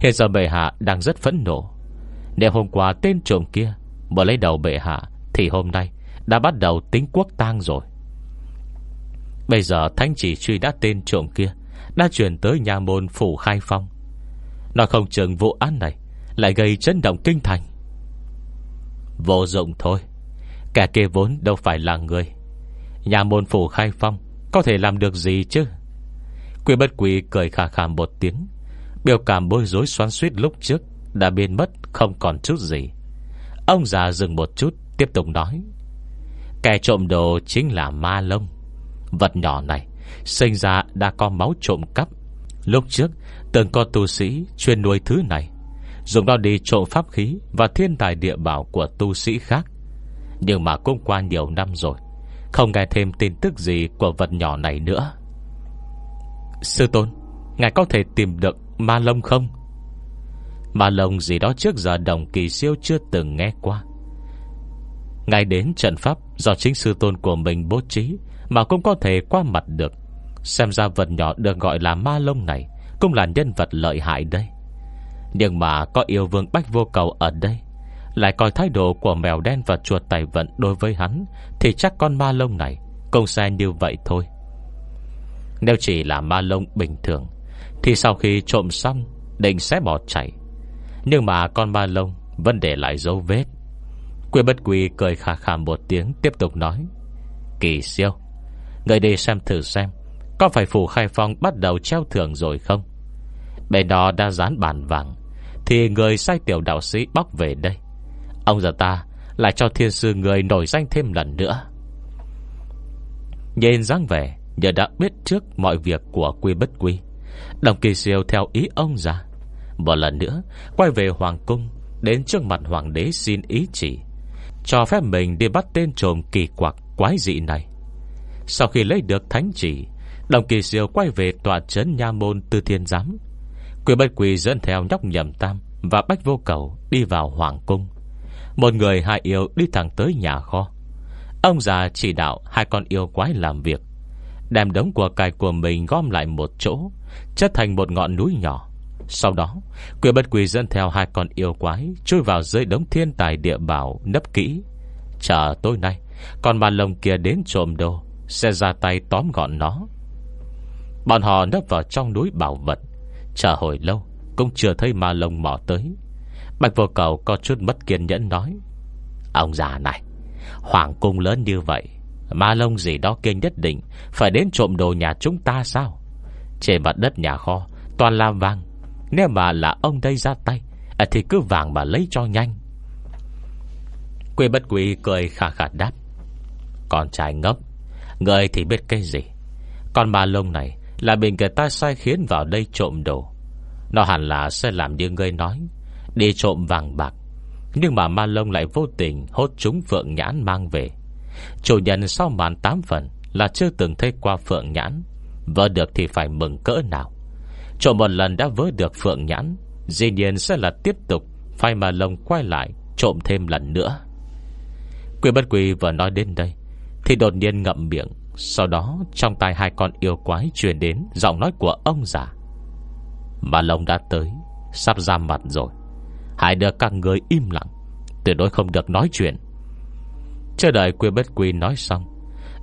Speaker 1: Hiện giờ bệ hạ đang rất phẫn nộ. Nếu hôm qua tên trộm kia Mở lấy đầu bệ hạ, Thì hôm nay đã bắt đầu tính quốc tang rồi. Bây giờ thanh chỉ truy đã tên trộm kia Đã chuyển tới nhà môn phủ khai phong. Nói không chừng vụ án này Lại gây chấn động kinh thành. Vô dụng thôi, Kẻ kia vốn đâu phải là người. Nhà môn phủ khai phong Có thể làm được gì chứ? Quỷ bất quỷ cười khà khà một tiếng. Biểu cảm bối rối xoắn suýt lúc trước Đã biến mất, không còn chút gì. Ông già dừng một chút, Tiếp tục nói, Kẻ trộm đồ chính là ma lông. Vật nhỏ này Sinh ra đã có máu trộm cắp. Lúc trước, từng có tu sĩ chuyên nuôi thứ này, Dùng nó đi trộm pháp khí Và thiên tài địa bảo của tu sĩ khác. Nhưng mà cũng qua nhiều năm rồi, Không nghe thêm tin tức gì Của vật nhỏ này nữa. Sư tôn, Ngài có thể tìm được ma lông không? Ma lông gì đó trước giờ đồng kỳ siêu chưa từng nghe qua. Ngay đến trận pháp Do chính sư tôn của mình bố trí Mà cũng có thể qua mặt được. Xem ra vật nhỏ được gọi là ma lông này Cũng là nhân vật lợi hại đây Nhưng mà có yêu vương Bách Vô Cầu ở đây, Lại coi thái độ của mèo đen và chuột tài vận đối với hắn Thì chắc con ma lông này Cũng sai như vậy thôi. Nếu chỉ là ma lông bình thường thì sau khi trộm xong, Định sẽ bỏ chạy. Nhưng mà con ma lông Vẫn để lại dấu vết. Quyên bất quỳ cười khà khà một tiếng, Tiếp tục nói, Kỳ siêu, Người đi xem thử xem, có phải phủ khai phong bắt đầu treo thưởng rồi không? Bên đó đã dán bàn vàng, Thì người sai tiểu đạo sĩ bóc về đây. Ông già ta Lại cho thiên sư người nổi danh thêm lần nữa. Nhìn dáng vẻ Nhờ đã biết trước mọi việc của quy bất quy Đồng kỳ siêu theo ý ông già Một lần nữa, Quay về hoàng cung, Đến trước mặt hoàng đế xin ý chỉ, Cho phép mình đi bắt tên trộm kỳ quặc quái dị này. Sau khi lấy được thánh chỉ, Đồng kỳ siêu quay về tòa trấn nha môn tư thiên giám. Quỷ bạch quỷ dẫn theo nhóc nhầm tam Và bách vô cầu đi vào hoàng cung. Một người hai yêu đi thẳng tới nhà kho. Ông già chỉ đạo hai con yêu quái làm việc, Đem đống của cải của mình gom lại một chỗ Chất thành một ngọn núi nhỏ. Sau đó, Quỷ bất quỷ dẫn theo hai con yêu quái Chui vào dưới đống thiên tài địa bảo Nấp kỹ. Chờ tối nay Còn mà lồng kia đến trộm đồ, Sẽ ra tay tóm gọn nó. Bọn họ nấp vào trong núi bảo vật. Chờ hồi lâu, Cũng chưa thấy ma lông mỏ tới. Bạch vô cầu có chút mất kiên nhẫn nói, Ông già này, Hoàng cung lớn như vậy, Ma lông gì đó kia nhất định Phải đến trộm đồ nhà chúng ta sao? Trên mặt đất nhà kho Toàn là vàng. Nếu mà là ông đây ra tay à, Thì cứ vàng mà lấy cho nhanh. Quy bất quy cười khả khả đáp. Con trai ngốc Người thì biết cái gì? Con ma lông này Là bị người ta sai khiến vào đây trộm đồ. Nó hẳn là sẽ làm như ngươi nói Đi trộm vàng bạc. Nhưng mà ma lông lại vô tình Hốt chúng phượng nhãn mang về. Chủ nhân sau màn tám phần Là chưa từng thấy qua phượng nhãn. Vỡ được thì phải mừng cỡ nào. Trộm một lần đã vỡ được phượng nhãn, Dĩ nhiên sẽ là tiếp tục, Phải mà lông quay lại, Trộm thêm lần nữa. Quỷ bất quỷ vừa nói đến đây, Thì đột nhiên ngậm miệng, Sau đó trong tay hai con yêu quái Truyền đến giọng nói của ông già. Mà lông đã tới, Sắp ra mặt rồi. Hai đứa các người im lặng, Tuyệt đối không được nói chuyện. Chờ đợi quỷ bất quỷ nói xong,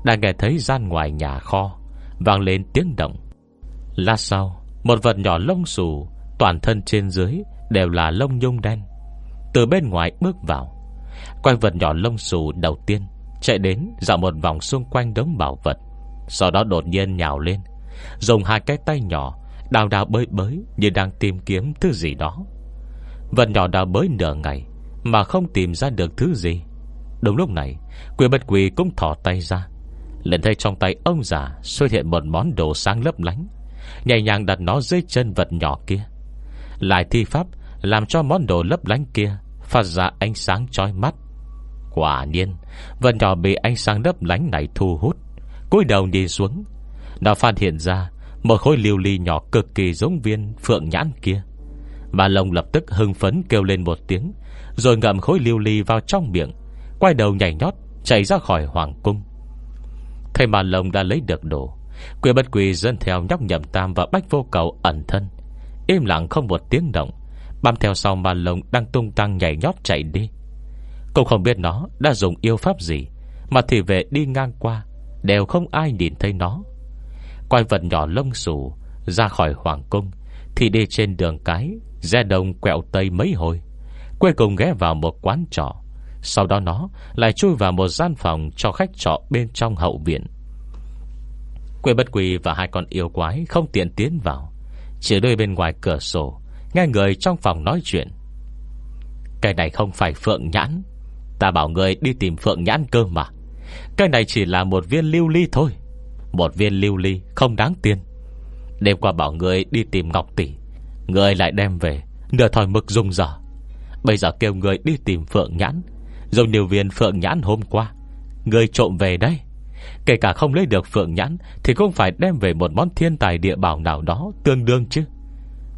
Speaker 1: Đã nghe thấy gian ngoài nhà kho Vang lên tiếng động. Lát sau Một vật nhỏ lông xù, Toàn thân trên dưới đều là lông nhung đen. Từ bên ngoài bước vào Quay vật nhỏ lông xù đầu tiên Chạy đến dạo một vòng xung quanh đống bảo vật, Sau đó đột nhiên nhào lên, Dùng hai cái tay nhỏ Đào đào bơi bới Như đang tìm kiếm thứ gì đó. Vật nhỏ đào bới nửa ngày Mà không tìm ra được thứ gì. Đúng lúc này, Quyền bất quỳ cũng thỏ tay ra lên thấy trong tay ông già Xuất hiện một món đồ sáng lấp lánh, Nhẹ nhàng đặt nó dưới chân vật nhỏ kia. Lại thi pháp Làm cho món đồ lấp lánh kia Phát ra ánh sáng chói mắt. Quả nhiên, Vật nhỏ bị ánh sáng lấp lánh này thu hút, cúi đầu đi xuống Nó phát hiện ra Một khối liều ly nhỏ cực kỳ giống viên phượng nhãn kia. Mà lông lập tức hưng phấn kêu lên một tiếng, Rồi ngậm khối liều ly vào trong miệng, Quay đầu nhảy nhót Chạy ra khỏi hoàng cung. Thầy mà lông đã lấy được đồ. Quỷ bất quỷ dân theo nhóc nhậm tam Và bách vô cầu ẩn thân. Im lặng không một tiếng động. Bám theo sau mà lông đang tung tăng nhảy nhót chạy đi. Cũng không biết nó đã dùng yêu pháp gì, Mà thì về đi ngang qua, Đều không ai nhìn thấy nó. Quay vật nhỏ lông xù Ra khỏi hoàng cung, Thì đi trên đường cái Ra đông quẹo tây mấy hồi. Cuối cùng ghé vào một quán trọ. Sau đó nó lại chui vào một gian phòng Cho khách trọ bên trong hậu viện. Quê bất quỳ và hai con yêu quái Không tiện tiến vào. Chỉ đôi bên ngoài cửa sổ, Nghe người trong phòng nói chuyện. Cái này không phải phượng nhãn. Ta bảo người đi tìm phượng nhãn cơ mà. Cái này chỉ là một viên lưu ly thôi. Một viên lưu ly không đáng tiền. Đêm qua bảo người đi tìm ngọc tỷ. Người lại đem về, Nửa thòi mực dùng dở Bây giờ kêu người đi tìm phượng nhãn. Dùng nhiều viên phượng nhãn hôm qua. Người trộm về đây. Kể cả không lấy được phượng nhãn Thì cũng phải đem về một món thiên tài địa bảo nào đó Tương đương chứ.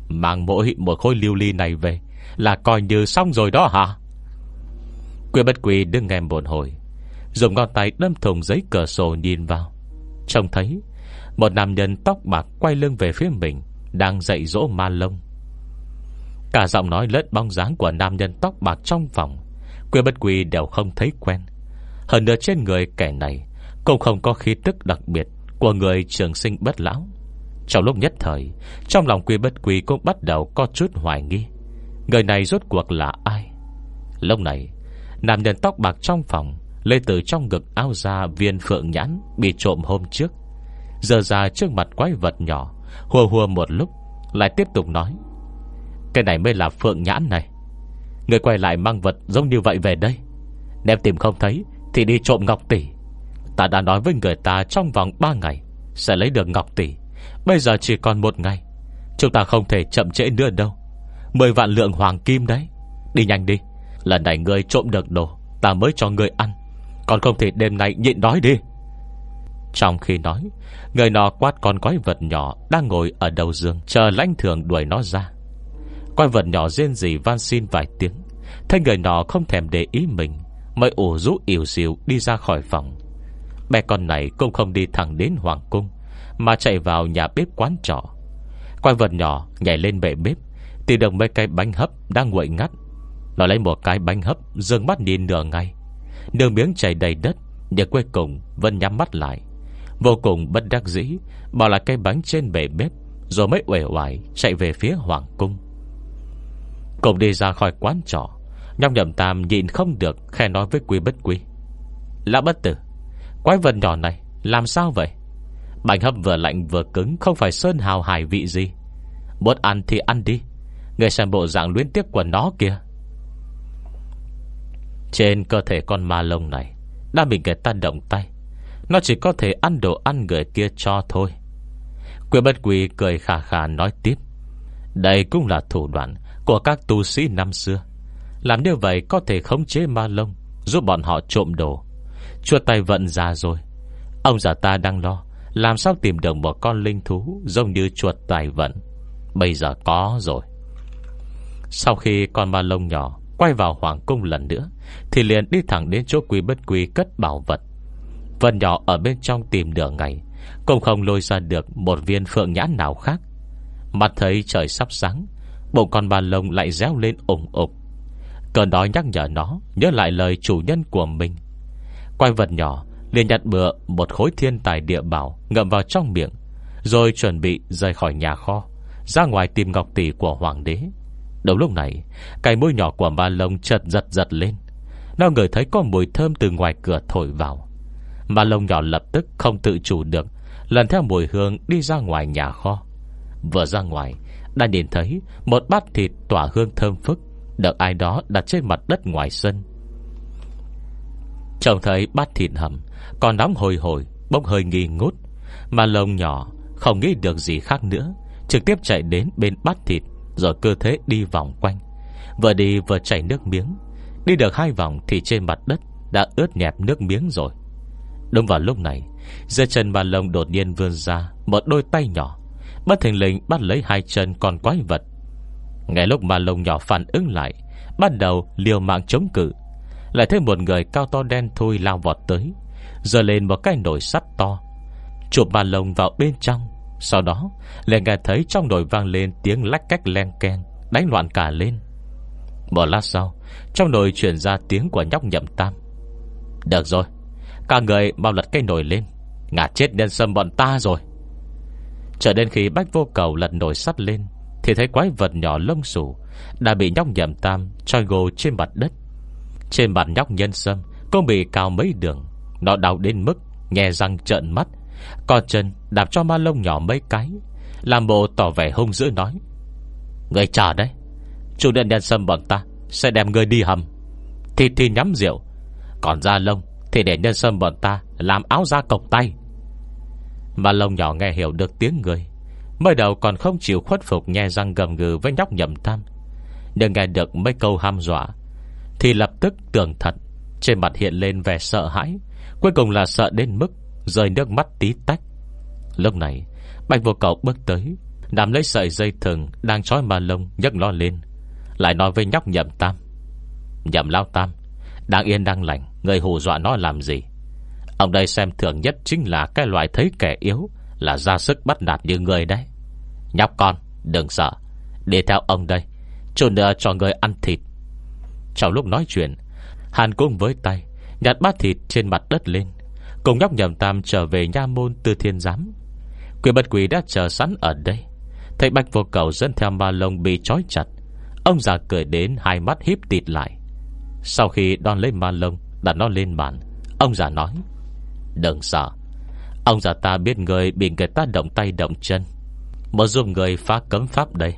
Speaker 1: Mang mỗi một khối lưu ly này về Là coi như xong rồi đó hả? Quyên bất quỳ đứng nghe một hồi, Dùng ngón tay đâm thùng giấy cửa sổ nhìn vào. Trông thấy, Một nam nhân tóc bạc quay lưng về phía mình, Đang dạy dỗ ma lông. Cả giọng nói lẫn bóng dáng Của nam nhân tóc bạc trong phòng Quyên bất quỳ đều không thấy quen. Hơn nữa trên người kẻ này Cũng không có khí tức đặc biệt Của người trường sinh bất lão. Trong lúc nhất thời, Trong lòng quy bất quỳ cũng bắt đầu có chút hoài nghi. Người này rốt cuộc là ai? Lúc này, Nam nhân tóc bạc trong phòng Lê từ trong ngực ao ra viên phượng nhãn Bị trộm hôm trước. Giờ ra trước mặt quái vật nhỏ, Hùa hùa một lúc, Lại tiếp tục nói, Cái này mới là phượng nhãn này. Người quay lại mang vật giống như vậy về đây. Nếu tìm không thấy Thì đi trộm ngọc tỷ. Ta đã nói với người ta trong vòng 3 ngày Sẽ lấy được ngọc tỷ. Bây giờ chỉ còn một ngày. Chúng ta không thể chậm trễ nữa đâu. Mười vạn lượng hoàng kim đấy. Đi nhanh đi. Lần này ngươi trộm được đồ, Ta mới cho ngươi ăn. Còn không thể đêm nay nhịn đói đi. Trong khi nói, Người nọ quát con quái vật nhỏ Đang ngồi ở đầu giường Chờ lãnh thường đuổi nó ra. Quái vật nhỏ rên rỉ van xin vài tiếng. Thấy người nọ không thèm để ý mình Mới ủ rũ ỉu xìu đi ra khỏi phòng. Mẹ con này cũng không đi thẳng đến Hoàng Cung mà chạy vào nhà bếp quán trọ. Quang vật nhỏ nhảy lên bệ bếp Tìm được mấy cái bánh hấp đang nguội ngắt. Nó lấy một cái bánh hấp Dương mắt nhìn nửa ngay, đường miếng chảy đầy đất Nhưng cuối cùng vẫn nhắm mắt lại. Vô cùng bất đắc dĩ Bỏ lại cây bánh trên bể bếp Rồi mới uể oải chạy về phía Hoàng Cung. Cùng đi ra khỏi quán trọ. Nhóc nhậm tam nhịn không được Khe nói với quý bất quý Lạ bất tử, Quái vật nhỏ này, làm sao vậy? Bánh hấp vừa lạnh vừa cứng, Không phải sơn hào hải vị gì. Muốn ăn thì ăn đi. Người xem bộ dạng luyến tiếc của nó kìa. Trên cơ thể con ma lông này Đã bị người ta động tay. Nó chỉ có thể ăn đồ ăn người kia cho thôi. Quyền bất quỳ cười khà khà nói tiếp. Đây cũng là thủ đoạn của các tu sĩ năm xưa. Làm như vậy có thể khống chế ma lông, Giúp bọn họ trộm đồ. Chua tay vận ra rồi. Ông già ta đang lo, Làm sao tìm được một con linh thú Giống như chuột tài vận? Bây giờ có rồi. Sau khi con ma lông nhỏ Quay vào hoàng cung lần nữa, Thì liền đi thẳng đến chỗ quý bất quý cất bảo vật. Vân nhỏ ở bên trong tìm nửa ngày Cũng không lôi ra được Một viên phượng nhãn nào khác. Mặt thấy trời sắp sáng Bụng con bà lông lại réo lên ủng ục Cơn đói nhắc nhở nó Nhớ lại lời chủ nhân của mình. Quay vật nhỏ liền nhặt bừa Một khối thiên tài địa bảo Ngậm vào trong miệng, Rồi chuẩn bị rời khỏi nhà kho, Ra ngoài tìm ngọc tỷ của hoàng đế. Đầu lúc này, Cái mũi nhỏ của ma lông chợt giật giật lên. Nó ngửi thấy có mùi thơm từ ngoài cửa thổi vào. Ma lông nhỏ lập tức không tự chủ được, Lần theo mùi hương đi ra ngoài nhà kho. Vừa ra ngoài đã nhìn thấy, một bát thịt tỏa hương thơm phức, Được ai đó đặt trên mặt đất ngoài sân. Trông thấy bát thịt hầm Còn nóng hồi hồi Bốc hơi nghi ngút. Mà lông nhỏ, không nghĩ được gì khác nữa, Trực tiếp chạy đến bên bát thịt, Rồi cơ thế đi vòng quanh. Vừa đi vừa chảy nước miếng. Đi được hai vòng thì trên mặt đất Đã ướt nhẹp nước miếng rồi. Đúng vào lúc này, Dưới chân bà lông đột nhiên vươn ra Một đôi tay nhỏ Bất thình lình bắt lấy hai chân con quái vật. Ngay lúc mà lông nhỏ phản ứng lại, Bắt đầu liều mạng chống cự. Lại thấy một người cao to đen thui lao vọt tới Giờ lên một cái nồi sắt to, Chụp bàn lông vào bên trong. Sau đó lại nghe thấy trong nồi vang lên Tiếng lách cách len keng, Đánh loạn cả lên. Một lát sau, Trong nồi chuyển ra tiếng của nhóc nhậm tam. Được rồi Cả người mau lật cái nồi lên Ngã chết nhân sâm bọn ta rồi. Chờ đến khi bách vô cầu lật nồi sắt lên, Thì thấy quái vật nhỏ lông xù Đã bị nhóc nhậm tam Trôi gồ trên mặt đất. Trên mặt nhóc nhân sâm Cũng bị cao mấy đường, Nó đau đến mức Nhè răng trợn mắt Còn chân đạp cho ma lông nhỏ mấy cái, Làm bộ tỏ vẻ hung dữ nói, Người chờ đấy, Chủ điện nhân sâm bọn ta Sẽ đem người đi hầm. Thịt thì nhắm rượu, Còn da lông thì để nhân sâm bọn ta Làm áo da cộc tay. Mà lông nhỏ nghe hiểu được tiếng người. Mới đầu còn không chịu khuất phục Nghe răng gầm gừ với nhóc nhậm tam. Nhưng nghe được mấy câu ham dọa, Thì lập tức tưởng thật, Trên mặt hiện lên vẻ sợ hãi, Cuối cùng là sợ đến mức Rơi nước mắt tí tách. Lúc này, Bạch vô cầu bước tới, Nắm lấy sợi dây thừng Đang trói mà lông nhấc lo lên, Lại nói với nhóc nhậm tam. Nhậm lao tam, Đang yên đang lành, Người hù dọa nó làm gì? Ông đây xem thường nhất chính là Cái loại thấy kẻ yếu, Là ra sức bắt nạt như người đấy. Nhóc con, đừng sợ. Đi theo ông đây Chút nữa cho người ăn thịt. Trong lúc nói chuyện, Hàn cung với tay, Nhặt bát thịt trên mặt đất lên, Cùng nhóc nhầm tam trở về nha môn tư thiên giám. Quỷ bật quỷ đã chờ sẵn ở đây. Thấy bạch vô cầu dẫn theo ma lông bị trói chặt. Ông già cười đến hai mắt híp tịt lại. Sau khi đón lấy ma lông, Đặt nó lên bàn, Ông già nói Đừng sợ. Ông già ta biết người bị người ta động tay động chân. Mở giúp người phá cấm pháp đây.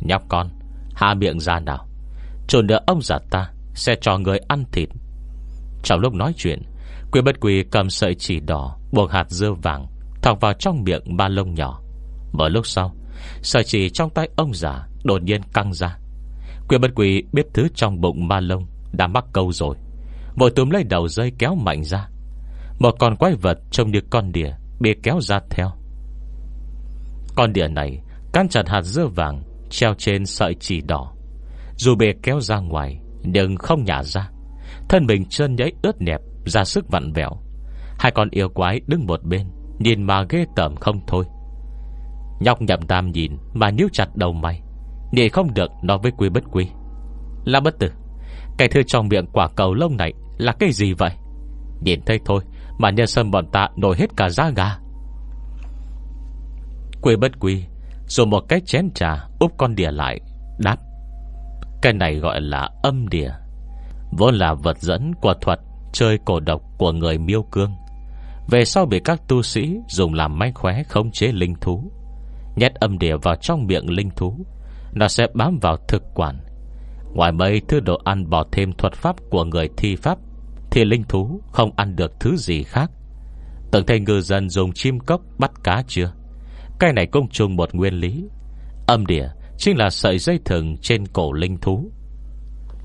Speaker 1: Nhóc con, Hạ miệng ra nào. Chủ nữa ông già ta Sẽ cho người ăn thịt. Trong lúc nói chuyện Quỷ bất quỳ cầm sợi chỉ đỏ, Buộc hạt dưa vàng, Thọc vào trong miệng ba lông nhỏ. Một lúc sau, Sợi chỉ trong tay ông già Đột nhiên căng ra. Quỷ bất quỳ biết thứ trong bụng ma lông Đã mắc câu rồi. Vội túm lấy đầu dây kéo mạnh ra một con quái vật trông như con đỉa Bị kéo ra theo. Con đỉa này Căn chặt hạt dưa vàng, Treo trên sợi chỉ đỏ. Dù bị kéo ra ngoài, Nhưng không nhả ra. Thân mình chân nhảy ướt nẹp Ra sức vặn vẹo. Hai con yêu quái đứng một bên, Nhìn mà ghê tởm không thôi. Nhóc nhậm tam nhìn Mà níu chặt đầu mày Nhìn không được nói với quý bất quý Là bất tử, Cái thư trong miệng quả cầu lông này là cái gì vậy? Nhìn thấy thôi mà nhân sâm bọn ta nổi hết cả da gà. Quê bất quy, Rồi một cái chén trà Úp con đỉa lại, Đáp. Cái này gọi là âm đỉa Vốn là vật dẫn của thuật Chơi cổ độc của người miêu cương. Về sau bị các tu sĩ Dùng làm manh khóe khống chế linh thú, Nhét âm đỉa vào trong miệng linh thú, Nó sẽ bám vào thực quản. Ngoài mấy thứ đồ ăn bỏ thêm thuật pháp của người thi pháp thì linh thú không ăn được thứ gì khác. Từng thấy ngư dân dùng chim cốc bắt cá chưa? Cái này cũng chung một nguyên lý. Âm địa Chính là sợi dây thừng trên cổ linh thú.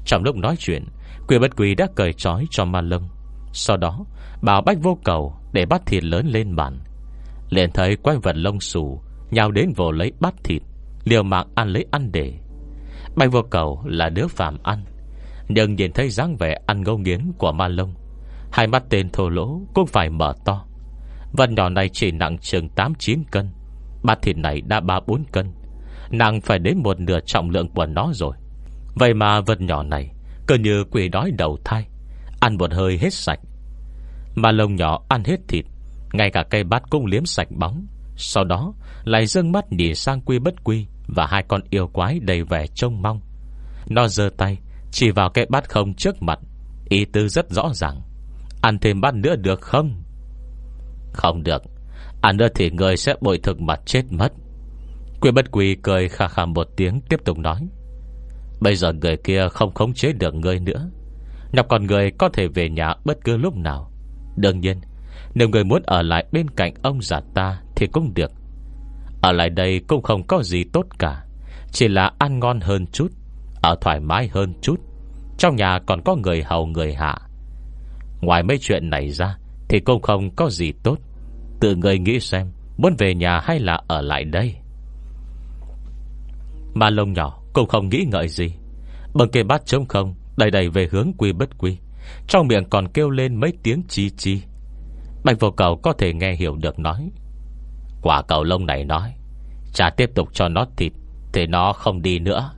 Speaker 1: Trong lúc nói chuyện Quỷ bất quỷ đã cởi trói cho ma lông Sau đó, Bảo bách vô cầu để bắt thịt lớn lên bàn. Liền thấy quái vật lông xù Nhào đến vồ lấy bát thịt, Liều mạng ăn lấy ăn để. Bạch vô cầu là đứa phạm ăn. Nhưng nhìn thấy dáng vẻ ăn ngâu nghiến của ma lông, Hai mắt tên thô lỗ Cũng phải mở to. Vật nhỏ này chỉ nặng chừng 8-9 cân, Bát thịt này đã 3-4 cân. Nặng phải đến một nửa trọng lượng của nó rồi. Vậy mà vật nhỏ này Cơ như quỷ đói đầu thai, Ăn một hơi hết sạch. Ma lông nhỏ ăn hết thịt, Ngay cả cây bát cũng liếm sạch bóng. Sau đó lại dâng mắt nhìn sang quy bất quy Và hai con yêu quái đầy vẻ trông mong. Nó dơ tay chỉ vào cái bát không trước mặt, Ý tư rất rõ ràng. Ăn thêm bát nữa được không? Không được. Ăn nữa thì người sẽ bội thực mặt chết mất. Quy bất quỳ cười khà khà một tiếng, Tiếp tục nói. Bây giờ người kia không khống chế được người nữa. Nhọc còn người có thể về nhà bất cứ lúc nào. Đương nhiên, Nếu người muốn ở lại bên cạnh ông già ta Thì cũng được. Ở lại đây cũng không có gì tốt cả. Chỉ là ăn ngon hơn chút. Ở thoải mái hơn chút. Trong nhà còn có người hầu, người hạ. Ngoài mấy chuyện này ra, Thì cũng không có gì tốt. Tự người nghĩ xem, Muốn về nhà hay là ở lại đây? Mà lông nhỏ cũng không nghĩ ngợi gì. Bằng cây bát trống không, Đầy đầy về hướng quy bất quy. Trong miệng còn kêu lên mấy tiếng chi chi. Bạch vô cầu có thể nghe hiểu được nói. Quả cầu lông này nói, Cha tiếp tục cho nó thịt, Thì nó không đi nữa.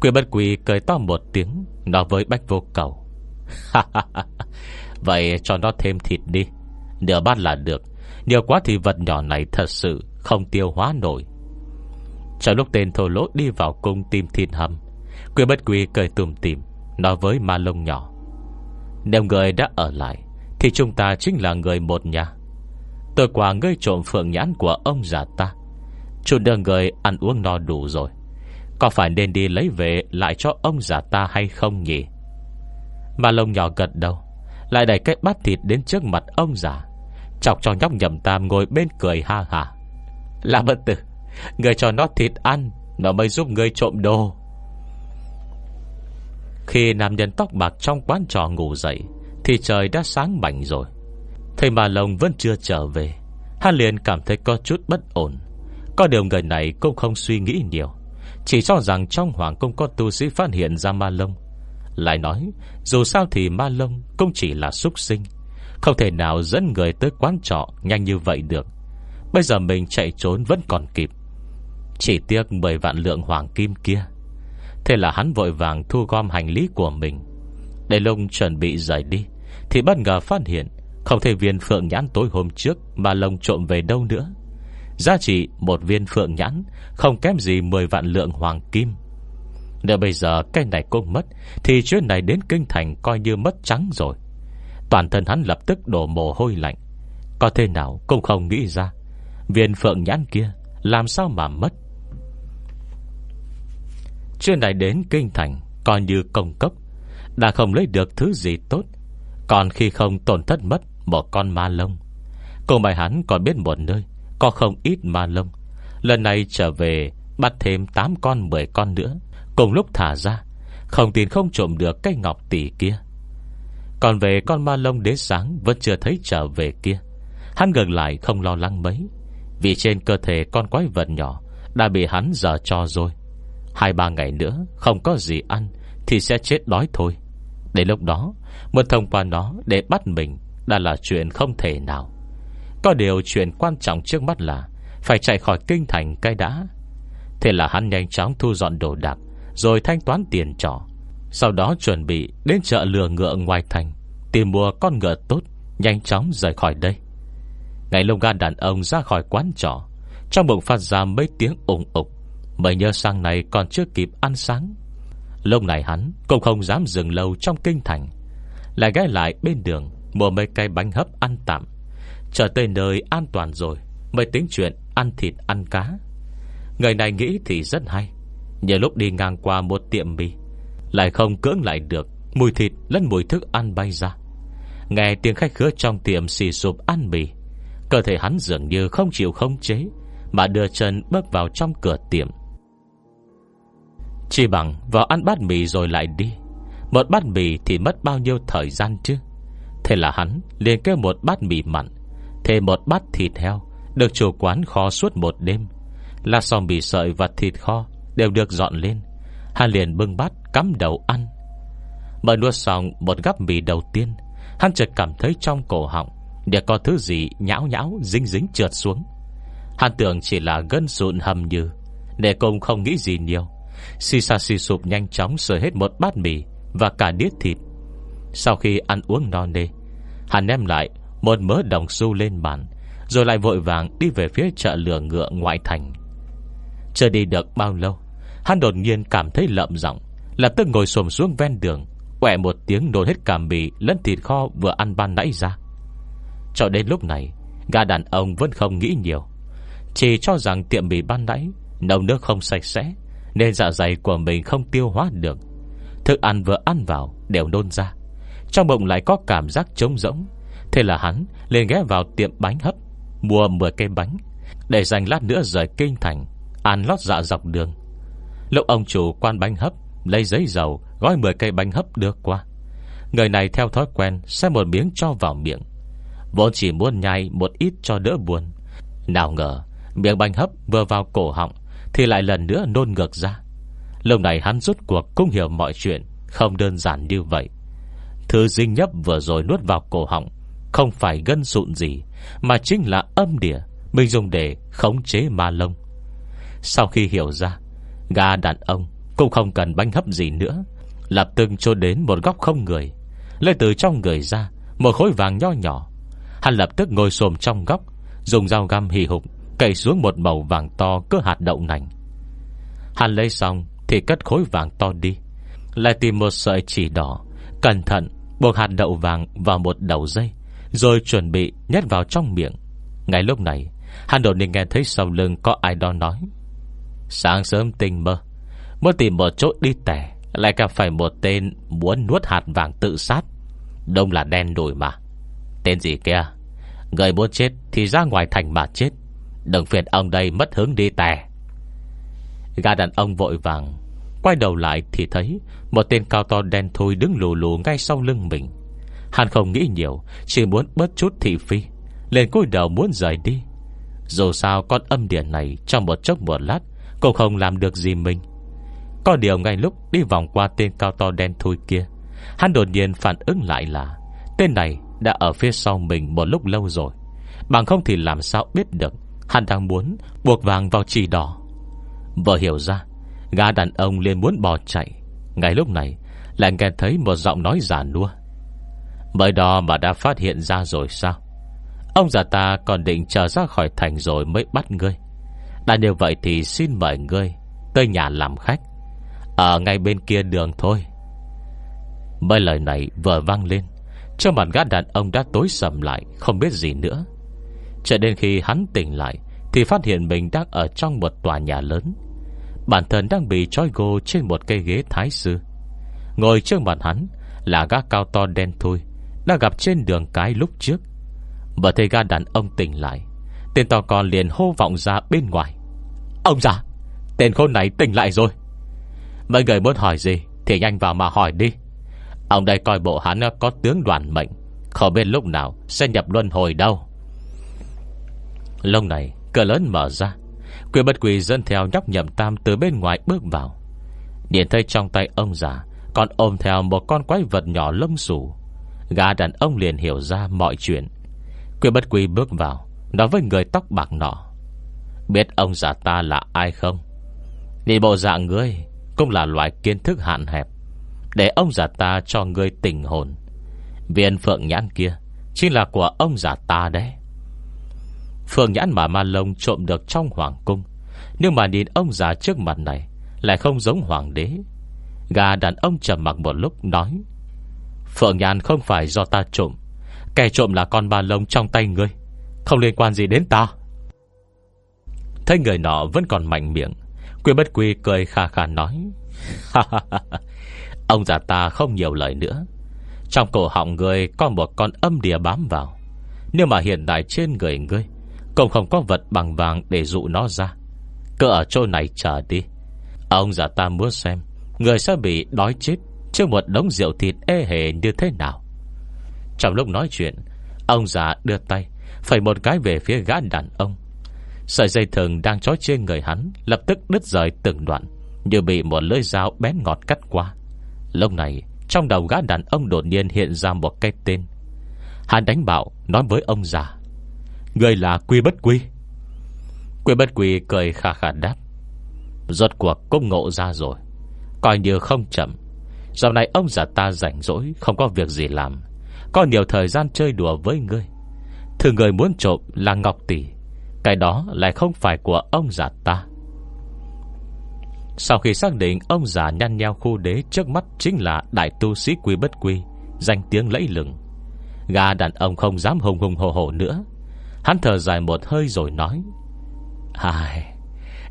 Speaker 1: Quy bất quy cười to một tiếng, Nói với bách vô cầu. Vậy cho nó thêm thịt đi. Nửa bát là được. Nhiều quá thì vật nhỏ này thật sự Không tiêu hóa nổi. Trong lúc tên thô lỗ đi vào cung tìm thịt hầm Quy bất quy cười tùm tìm, Nói với ma lông nhỏ. Nếu người đã ở lại, Thì chúng ta chính là người một nhà. Tôi quả ngươi trộm phượng nhãn của ông già ta. Chủ đưa người ăn uống no đủ rồi. Có phải nên đi lấy về Lại cho ông già ta hay không nhỉ? Mà lông nhỏ gật đầu, Lại đẩy cái bát thịt đến trước mặt ông già. Chọc cho nhóc nhầm tam ngồi bên cười ha ha Là bất tử, Người cho nó thịt ăn, Nó mới giúp người trộm đồ. Khi nam nhân tóc bạc trong quán trò ngủ dậy, Thì trời đã sáng bảnh rồi. Thầy mà lông vẫn chưa trở về, Hắn liền cảm thấy có chút bất ổn. Có điều người này cũng không suy nghĩ nhiều. Chỉ cho rằng trong hoàng cung có tu sĩ phát hiện ra ma lông. Lại nói, Dù sao thì ma lông cũng chỉ là súc sinh. Không thể nào dẫn người tới quán trọ Nhanh như vậy được. Bây giờ mình chạy trốn vẫn còn kịp. Chỉ tiếc 10 vạn lượng hoàng kim kia. Thế là hắn vội vàng thu gom hành lý của mình. Để lông chuẩn bị rời đi, Thì bất ngờ phát hiện Không thể viên phượng nhãn tối hôm trước Mà lông trộm về đâu nữa. Giá trị một viên phượng nhãn Không kém gì 10 vạn lượng hoàng kim. Nếu bây giờ cây này cũng mất Thì chuyện này đến kinh thành Coi như mất trắng rồi. Toàn thân hắn lập tức đổ mồ hôi lạnh. Có thế nào cũng không nghĩ ra. Viên phượng nhãn kia Làm sao mà mất? Chuyện này đến kinh thành Coi như công cấp, Đã không lấy được thứ gì tốt. Còn khi không tổn thất mất Một con ma lông Cùng bài hắn còn biết một nơi. Có không ít ma lông. Lần này trở về, Bắt thêm 8 con 10 con nữa. Cùng lúc thả ra, Không tin không trộm được cây ngọc tỷ kia. Còn về con ma lông đến sáng, Vẫn chưa thấy trở về kia. Hắn gần lại không lo lắng mấy, Vì trên cơ thể con quái vật nhỏ Đã bị hắn giờ cho rồi. Hai ba ngày nữa, Không có gì ăn, Thì sẽ chết đói thôi. Đến lúc đó Muốn thông qua nó để bắt mình, Đã là chuyện không thể nào. Có điều chuyện quan trọng trước mắt là Phải chạy khỏi kinh thành cây đã. Thế là hắn nhanh chóng thu dọn đồ đạc, Rồi thanh toán tiền trọ. Sau đó chuẩn bị đến chợ lừa ngựa ngoài thành, Tìm mua con ngựa tốt, Nhanh chóng rời khỏi đây. Ngày lông gan đàn ông ra khỏi quán trọ, Trong bụng phát ra mấy tiếng ủng ục Mới nhớ sang này còn chưa kịp ăn sáng. Lúc này hắn Cũng không dám dừng lâu trong kinh thành, Lại ghé lại bên đường Mua mấy cây bánh hấp ăn tạm. Trở tới nơi an toàn rồi, Mới tính chuyện ăn thịt ăn cá. Người này nghĩ thì rất hay Nhờ lúc đi ngang qua một tiệm mì, Lại không cưỡng lại được Mùi thịt lẫn mùi thức ăn bay ra. Nghe tiếng khách khứa trong tiệm xì sụp ăn mì, Cơ thể hắn dường như không chịu không chế, Mà đưa chân bước vào trong cửa tiệm. Chỉ bằng vào ăn bát mì rồi lại đi. Một bát mì thì mất bao nhiêu thời gian chứ? Thế là hắn liền kêu một bát mì mặn Thề một bát thịt heo, Được chủ quán kho suốt một đêm. Là xong bị sợi và thịt kho Đều được dọn lên. Hắn liền bưng bát, cắm đầu ăn. Mở nuốt xong, một gắp mì đầu tiên, Hắn chợt cảm thấy trong cổ họng Để có thứ gì nhão nhão, Dính dính trượt xuống. Hắn tưởng chỉ là gân sụn hầm như Để cùng không nghĩ gì nhiều. Xì xa xì sụp nhanh chóng sửa hết một bát mì Và cả đĩa thịt. Sau khi ăn uống no nê, Hắn đem lại một mớ đồng xu lên bàn, Rồi lại vội vàng đi về phía chợ lửa ngựa ngoại thành. Chưa đi được bao lâu, Hắn đột nhiên cảm thấy lợm giọng, Lập tức ngồi xồm xuống ven đường, Quẹ một tiếng nôn hết cảm bị Lẫn thịt kho vừa ăn ban nãy ra. Cho đến lúc này Gà đàn ông vẫn không nghĩ nhiều, Chỉ cho rằng tiệm bì ban nãy Nấu nước không sạch sẽ, Nên dạ dày của mình không tiêu hóa được. Thức ăn vừa ăn vào đều nôn ra, Trong bụng lại có cảm giác trống rỗng. Thế là hắn lên ghé vào tiệm bánh hấp, Mua 10 cây bánh, Để dành lát nữa rời kinh thành, Ăn lót dạ dọc đường. Lúc ông chủ quan bánh hấp Lấy giấy dầu, gói 10 cây bánh hấp đưa qua. Người này theo thói quen Sẽ một miếng cho vào miệng. Vốn chỉ muốn nhai một ít cho đỡ buồn. Nào ngờ Miệng bánh hấp vừa vào cổ họng Thì lại lần nữa nôn ngược ra. Lúc này hắn rút cuộc cũng hiểu mọi chuyện, Không đơn giản như vậy. Thứ dinh nhấp vừa rồi nuốt vào cổ họng không phải gân sụn gì, Mà chính là âm địa Mình dùng để khống chế ma lông. Sau khi hiểu ra Gà đàn ông cũng không cần bánh hấp gì nữa, Lập tức cho đến một góc không người. Lấy từ trong người ra Một khối vàng nho nhỏ, Hắn lập tức ngồi xồm trong góc, Dùng dao găm hì hục Cậy xuống một màu vàng to cỡ hạt đậu nành. Hắn lấy xong Thì cất khối vàng to đi, Lại tìm một sợi chỉ đỏ, Cẩn thận buộc hạt đậu vàng vào một đầu dây. Rồi chuẩn bị nhét vào trong miệng. Ngay lúc này Hắn đột nhiên nghe thấy sau lưng có ai đó nói, Sáng sớm tình mơ, Muốn tìm một chỗ đi tẻ, Lại gặp phải một tên muốn nuốt hạt vàng tự sát. Đông là đen đổi mà. Tên gì kia? Người muốn chết thì ra ngoài thành mà chết. Đừng phiền ông đây mất hướng đi tè Gà đàn ông vội vàng Quay đầu lại thì thấy Một tên cao to đen thui đứng lù lù Ngay sau lưng mình. Hắn không nghĩ nhiều, Chỉ muốn bớt chút thị phi, Lên cúi đầu muốn rời đi. Dù sao con âm điển này Trong một chốc một lát Cũng không làm được gì mình. Có điều ngay lúc đi vòng qua tên cao to đen thui kia, Hắn đột nhiên phản ứng lại là Tên này đã ở phía sau mình một lúc lâu rồi. Bằng không thì làm sao biết được Hắn đang muốn buộc vàng vào chỉ đỏ. Vợ hiểu ra, Gã đàn ông liền muốn bỏ chạy. Ngay lúc này, Lại nghe thấy một giọng nói giả nua. Mới đó mà đã phát hiện ra rồi sao? Ông già ta còn định chờ ra khỏi thành rồi mới bắt ngươi. Đã như vậy thì xin mời ngươi Tới nhà làm khách. Ở ngay bên kia đường thôi. Mấy lời này vừa vang lên, Trong mặt gã đàn ông đã tối sầm lại, Không biết gì nữa. Cho đến khi hắn tỉnh lại, Thì phát hiện mình đang ở trong một tòa nhà lớn. Bản thân đang bị trói gô Trên một cây ghế thái sư. Ngồi trước mặt hắn Là gã cao to đen thui đã gặp trên đường cái lúc trước. Và thấy ga đàn ông tỉnh lại, Tên to con liền hô vọng ra bên ngoài. Ông già, Tên khôn này tỉnh lại rồi. Mọi người muốn hỏi gì Thì nhanh vào mà hỏi đi. Ông đây coi bộ hắn có tướng đoàn mệnh, Không biết lúc nào sẽ nhập luân hồi đâu. Lông này, cửa lớn mở ra. Quyền bất quỳ dẫn theo nhóc nhậm tam Từ bên ngoài bước vào. Điện thấy trong tay ông già, Còn ôm theo một con quái vật nhỏ lông xù. Gà đàn ông liền hiểu ra mọi chuyện. Quyên bất quỳ bước vào, Nói với người tóc bạc nọ. Biết ông già ta là ai không? Đi bộ dạng ngươi Cũng là loại kiến thức hạn hẹp. Để ông già ta cho ngươi tình hồn. Viên phượng nhãn kia Chính là của ông già ta đấy. Phượng nhãn mà ma lông trộm được trong hoàng cung, Nhưng mà nhìn ông già trước mặt này Lại không giống hoàng đế. Gà đàn ông trầm mặc một lúc nói Phượng nhãn không phải do ta trộm. Kẻ trộm là con ba lông trong tay ngươi. Không liên quan gì đến ta. Thấy người nọ vẫn còn mạnh miệng, Quy bất quy cười khà khà nói Ông già ta không nhiều lời nữa. Trong cổ họng người có một con âm đìa bám vào. Nếu mà hiện tại trên người ngươi, Cũng không có vật bằng vàng để dụ nó ra. Cứ ở chỗ này chờ đi. Ông già ta muốn xem, Người sẽ bị đói chết Trước một đống rượu thịt ê hề như thế nào. Trong lúc nói chuyện, Ông già đưa tay Phải một cái về phía gã đàn ông. Sợi dây thừng đang trói trên người hắn Lập tức đứt rời từng đoạn, Như bị một lưỡi dao bén ngọt cắt qua. Lúc này, Trong đầu gã đàn ông đột nhiên hiện ra một cái tên. Hắn đánh bạo, Nói với ông già Người là Quy Bất Quy. Quy Bất Quy cười khà khà đáp, Rốt cuộc cũng ngộ ra rồi, Coi như không chậm Dạo này ông già ta rảnh rỗi, Không có việc gì làm. Có nhiều thời gian chơi đùa với ngươi. Thường người muốn trộm là Ngọc Tỷ. Cái đó lại không phải của ông già ta. Sau khi xác định Ông già nhăn nheo khu đế Trước mắt chính là đại tu sĩ quy bất quy, Danh tiếng lẫy lừng. Gà đàn ông không dám hùng hùng hồ hồ nữa. Hắn thở dài một hơi rồi nói, Ai,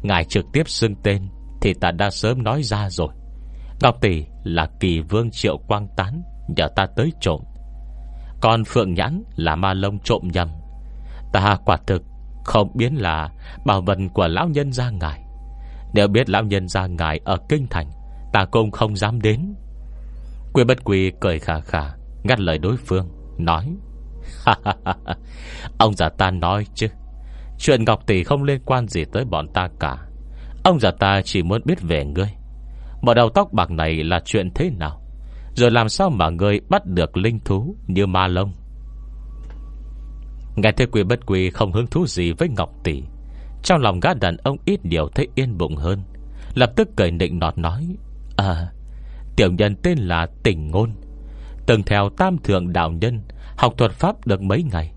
Speaker 1: Ngài trực tiếp xưng tên Thì ta đã sớm nói ra rồi. Ngọc Tỷ là kỳ vương triệu quang tán, Nhờ ta tới trộm. Còn Phượng Nhãn là ma lông trộm nhầm. Ta quả thực Không biến là bảo vật của lão nhân gia ngài. Nếu biết lão nhân gia ngài Ở Kinh Thành, Ta cũng không dám đến. Quy bất quy cười khà khà, Ngắt lời đối phương, Nói Ông già ta nói chứ. Chuyện Ngọc Tỷ không liên quan gì tới bọn ta cả. Ông già ta chỉ muốn biết về ngươi. Một đầu tóc bạc này là chuyện thế nào? Rồi làm sao mà ngươi bắt được linh thú như ma lông Nghe thế quỷ bất quỷ không hứng thú gì với Ngọc Tỷ. Trong lòng gã đàn ông ít điều thấy yên bụng hơn. Lập tức cười nịnh nọt nói À Tiểu nhân tên là Tỉnh Ngôn. Từng theo tam thượng đạo nhân, Học thuật pháp được mấy ngày.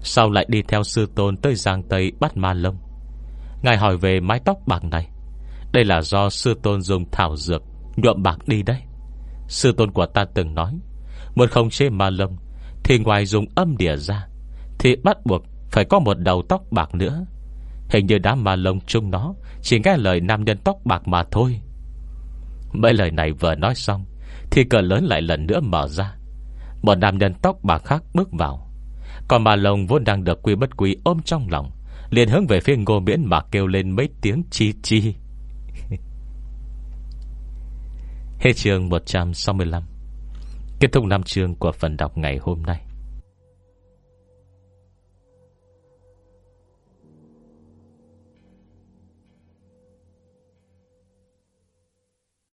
Speaker 1: Sau lại đi theo sư tôn tới Giang Tây bắt ma lông Ngài hỏi về mái tóc bạc này. Đây là do sư tôn dùng thảo dược, Nhuộm bạc đi đấy. Sư tôn của ta từng nói, Muốn không chế ma lông, Thì ngoài dùng âm đỉa ra, Thì bắt buộc phải có một đầu tóc bạc nữa. Hình như đám ma lông chung nó Chỉ nghe lời nam nhân tóc bạc mà thôi. Mấy lời này vừa nói xong, Thì cờ lớn lại lần nữa mở ra. Một nam nhân tóc bạc khác bước vào. Còn ma lông vốn đang được quy bất quý ôm trong lòng, liền hướng về phía ngô miễn mà kêu lên mấy tiếng chi chi. Hết chương 165 Kết thúc năm chương của phần đọc ngày hôm nay.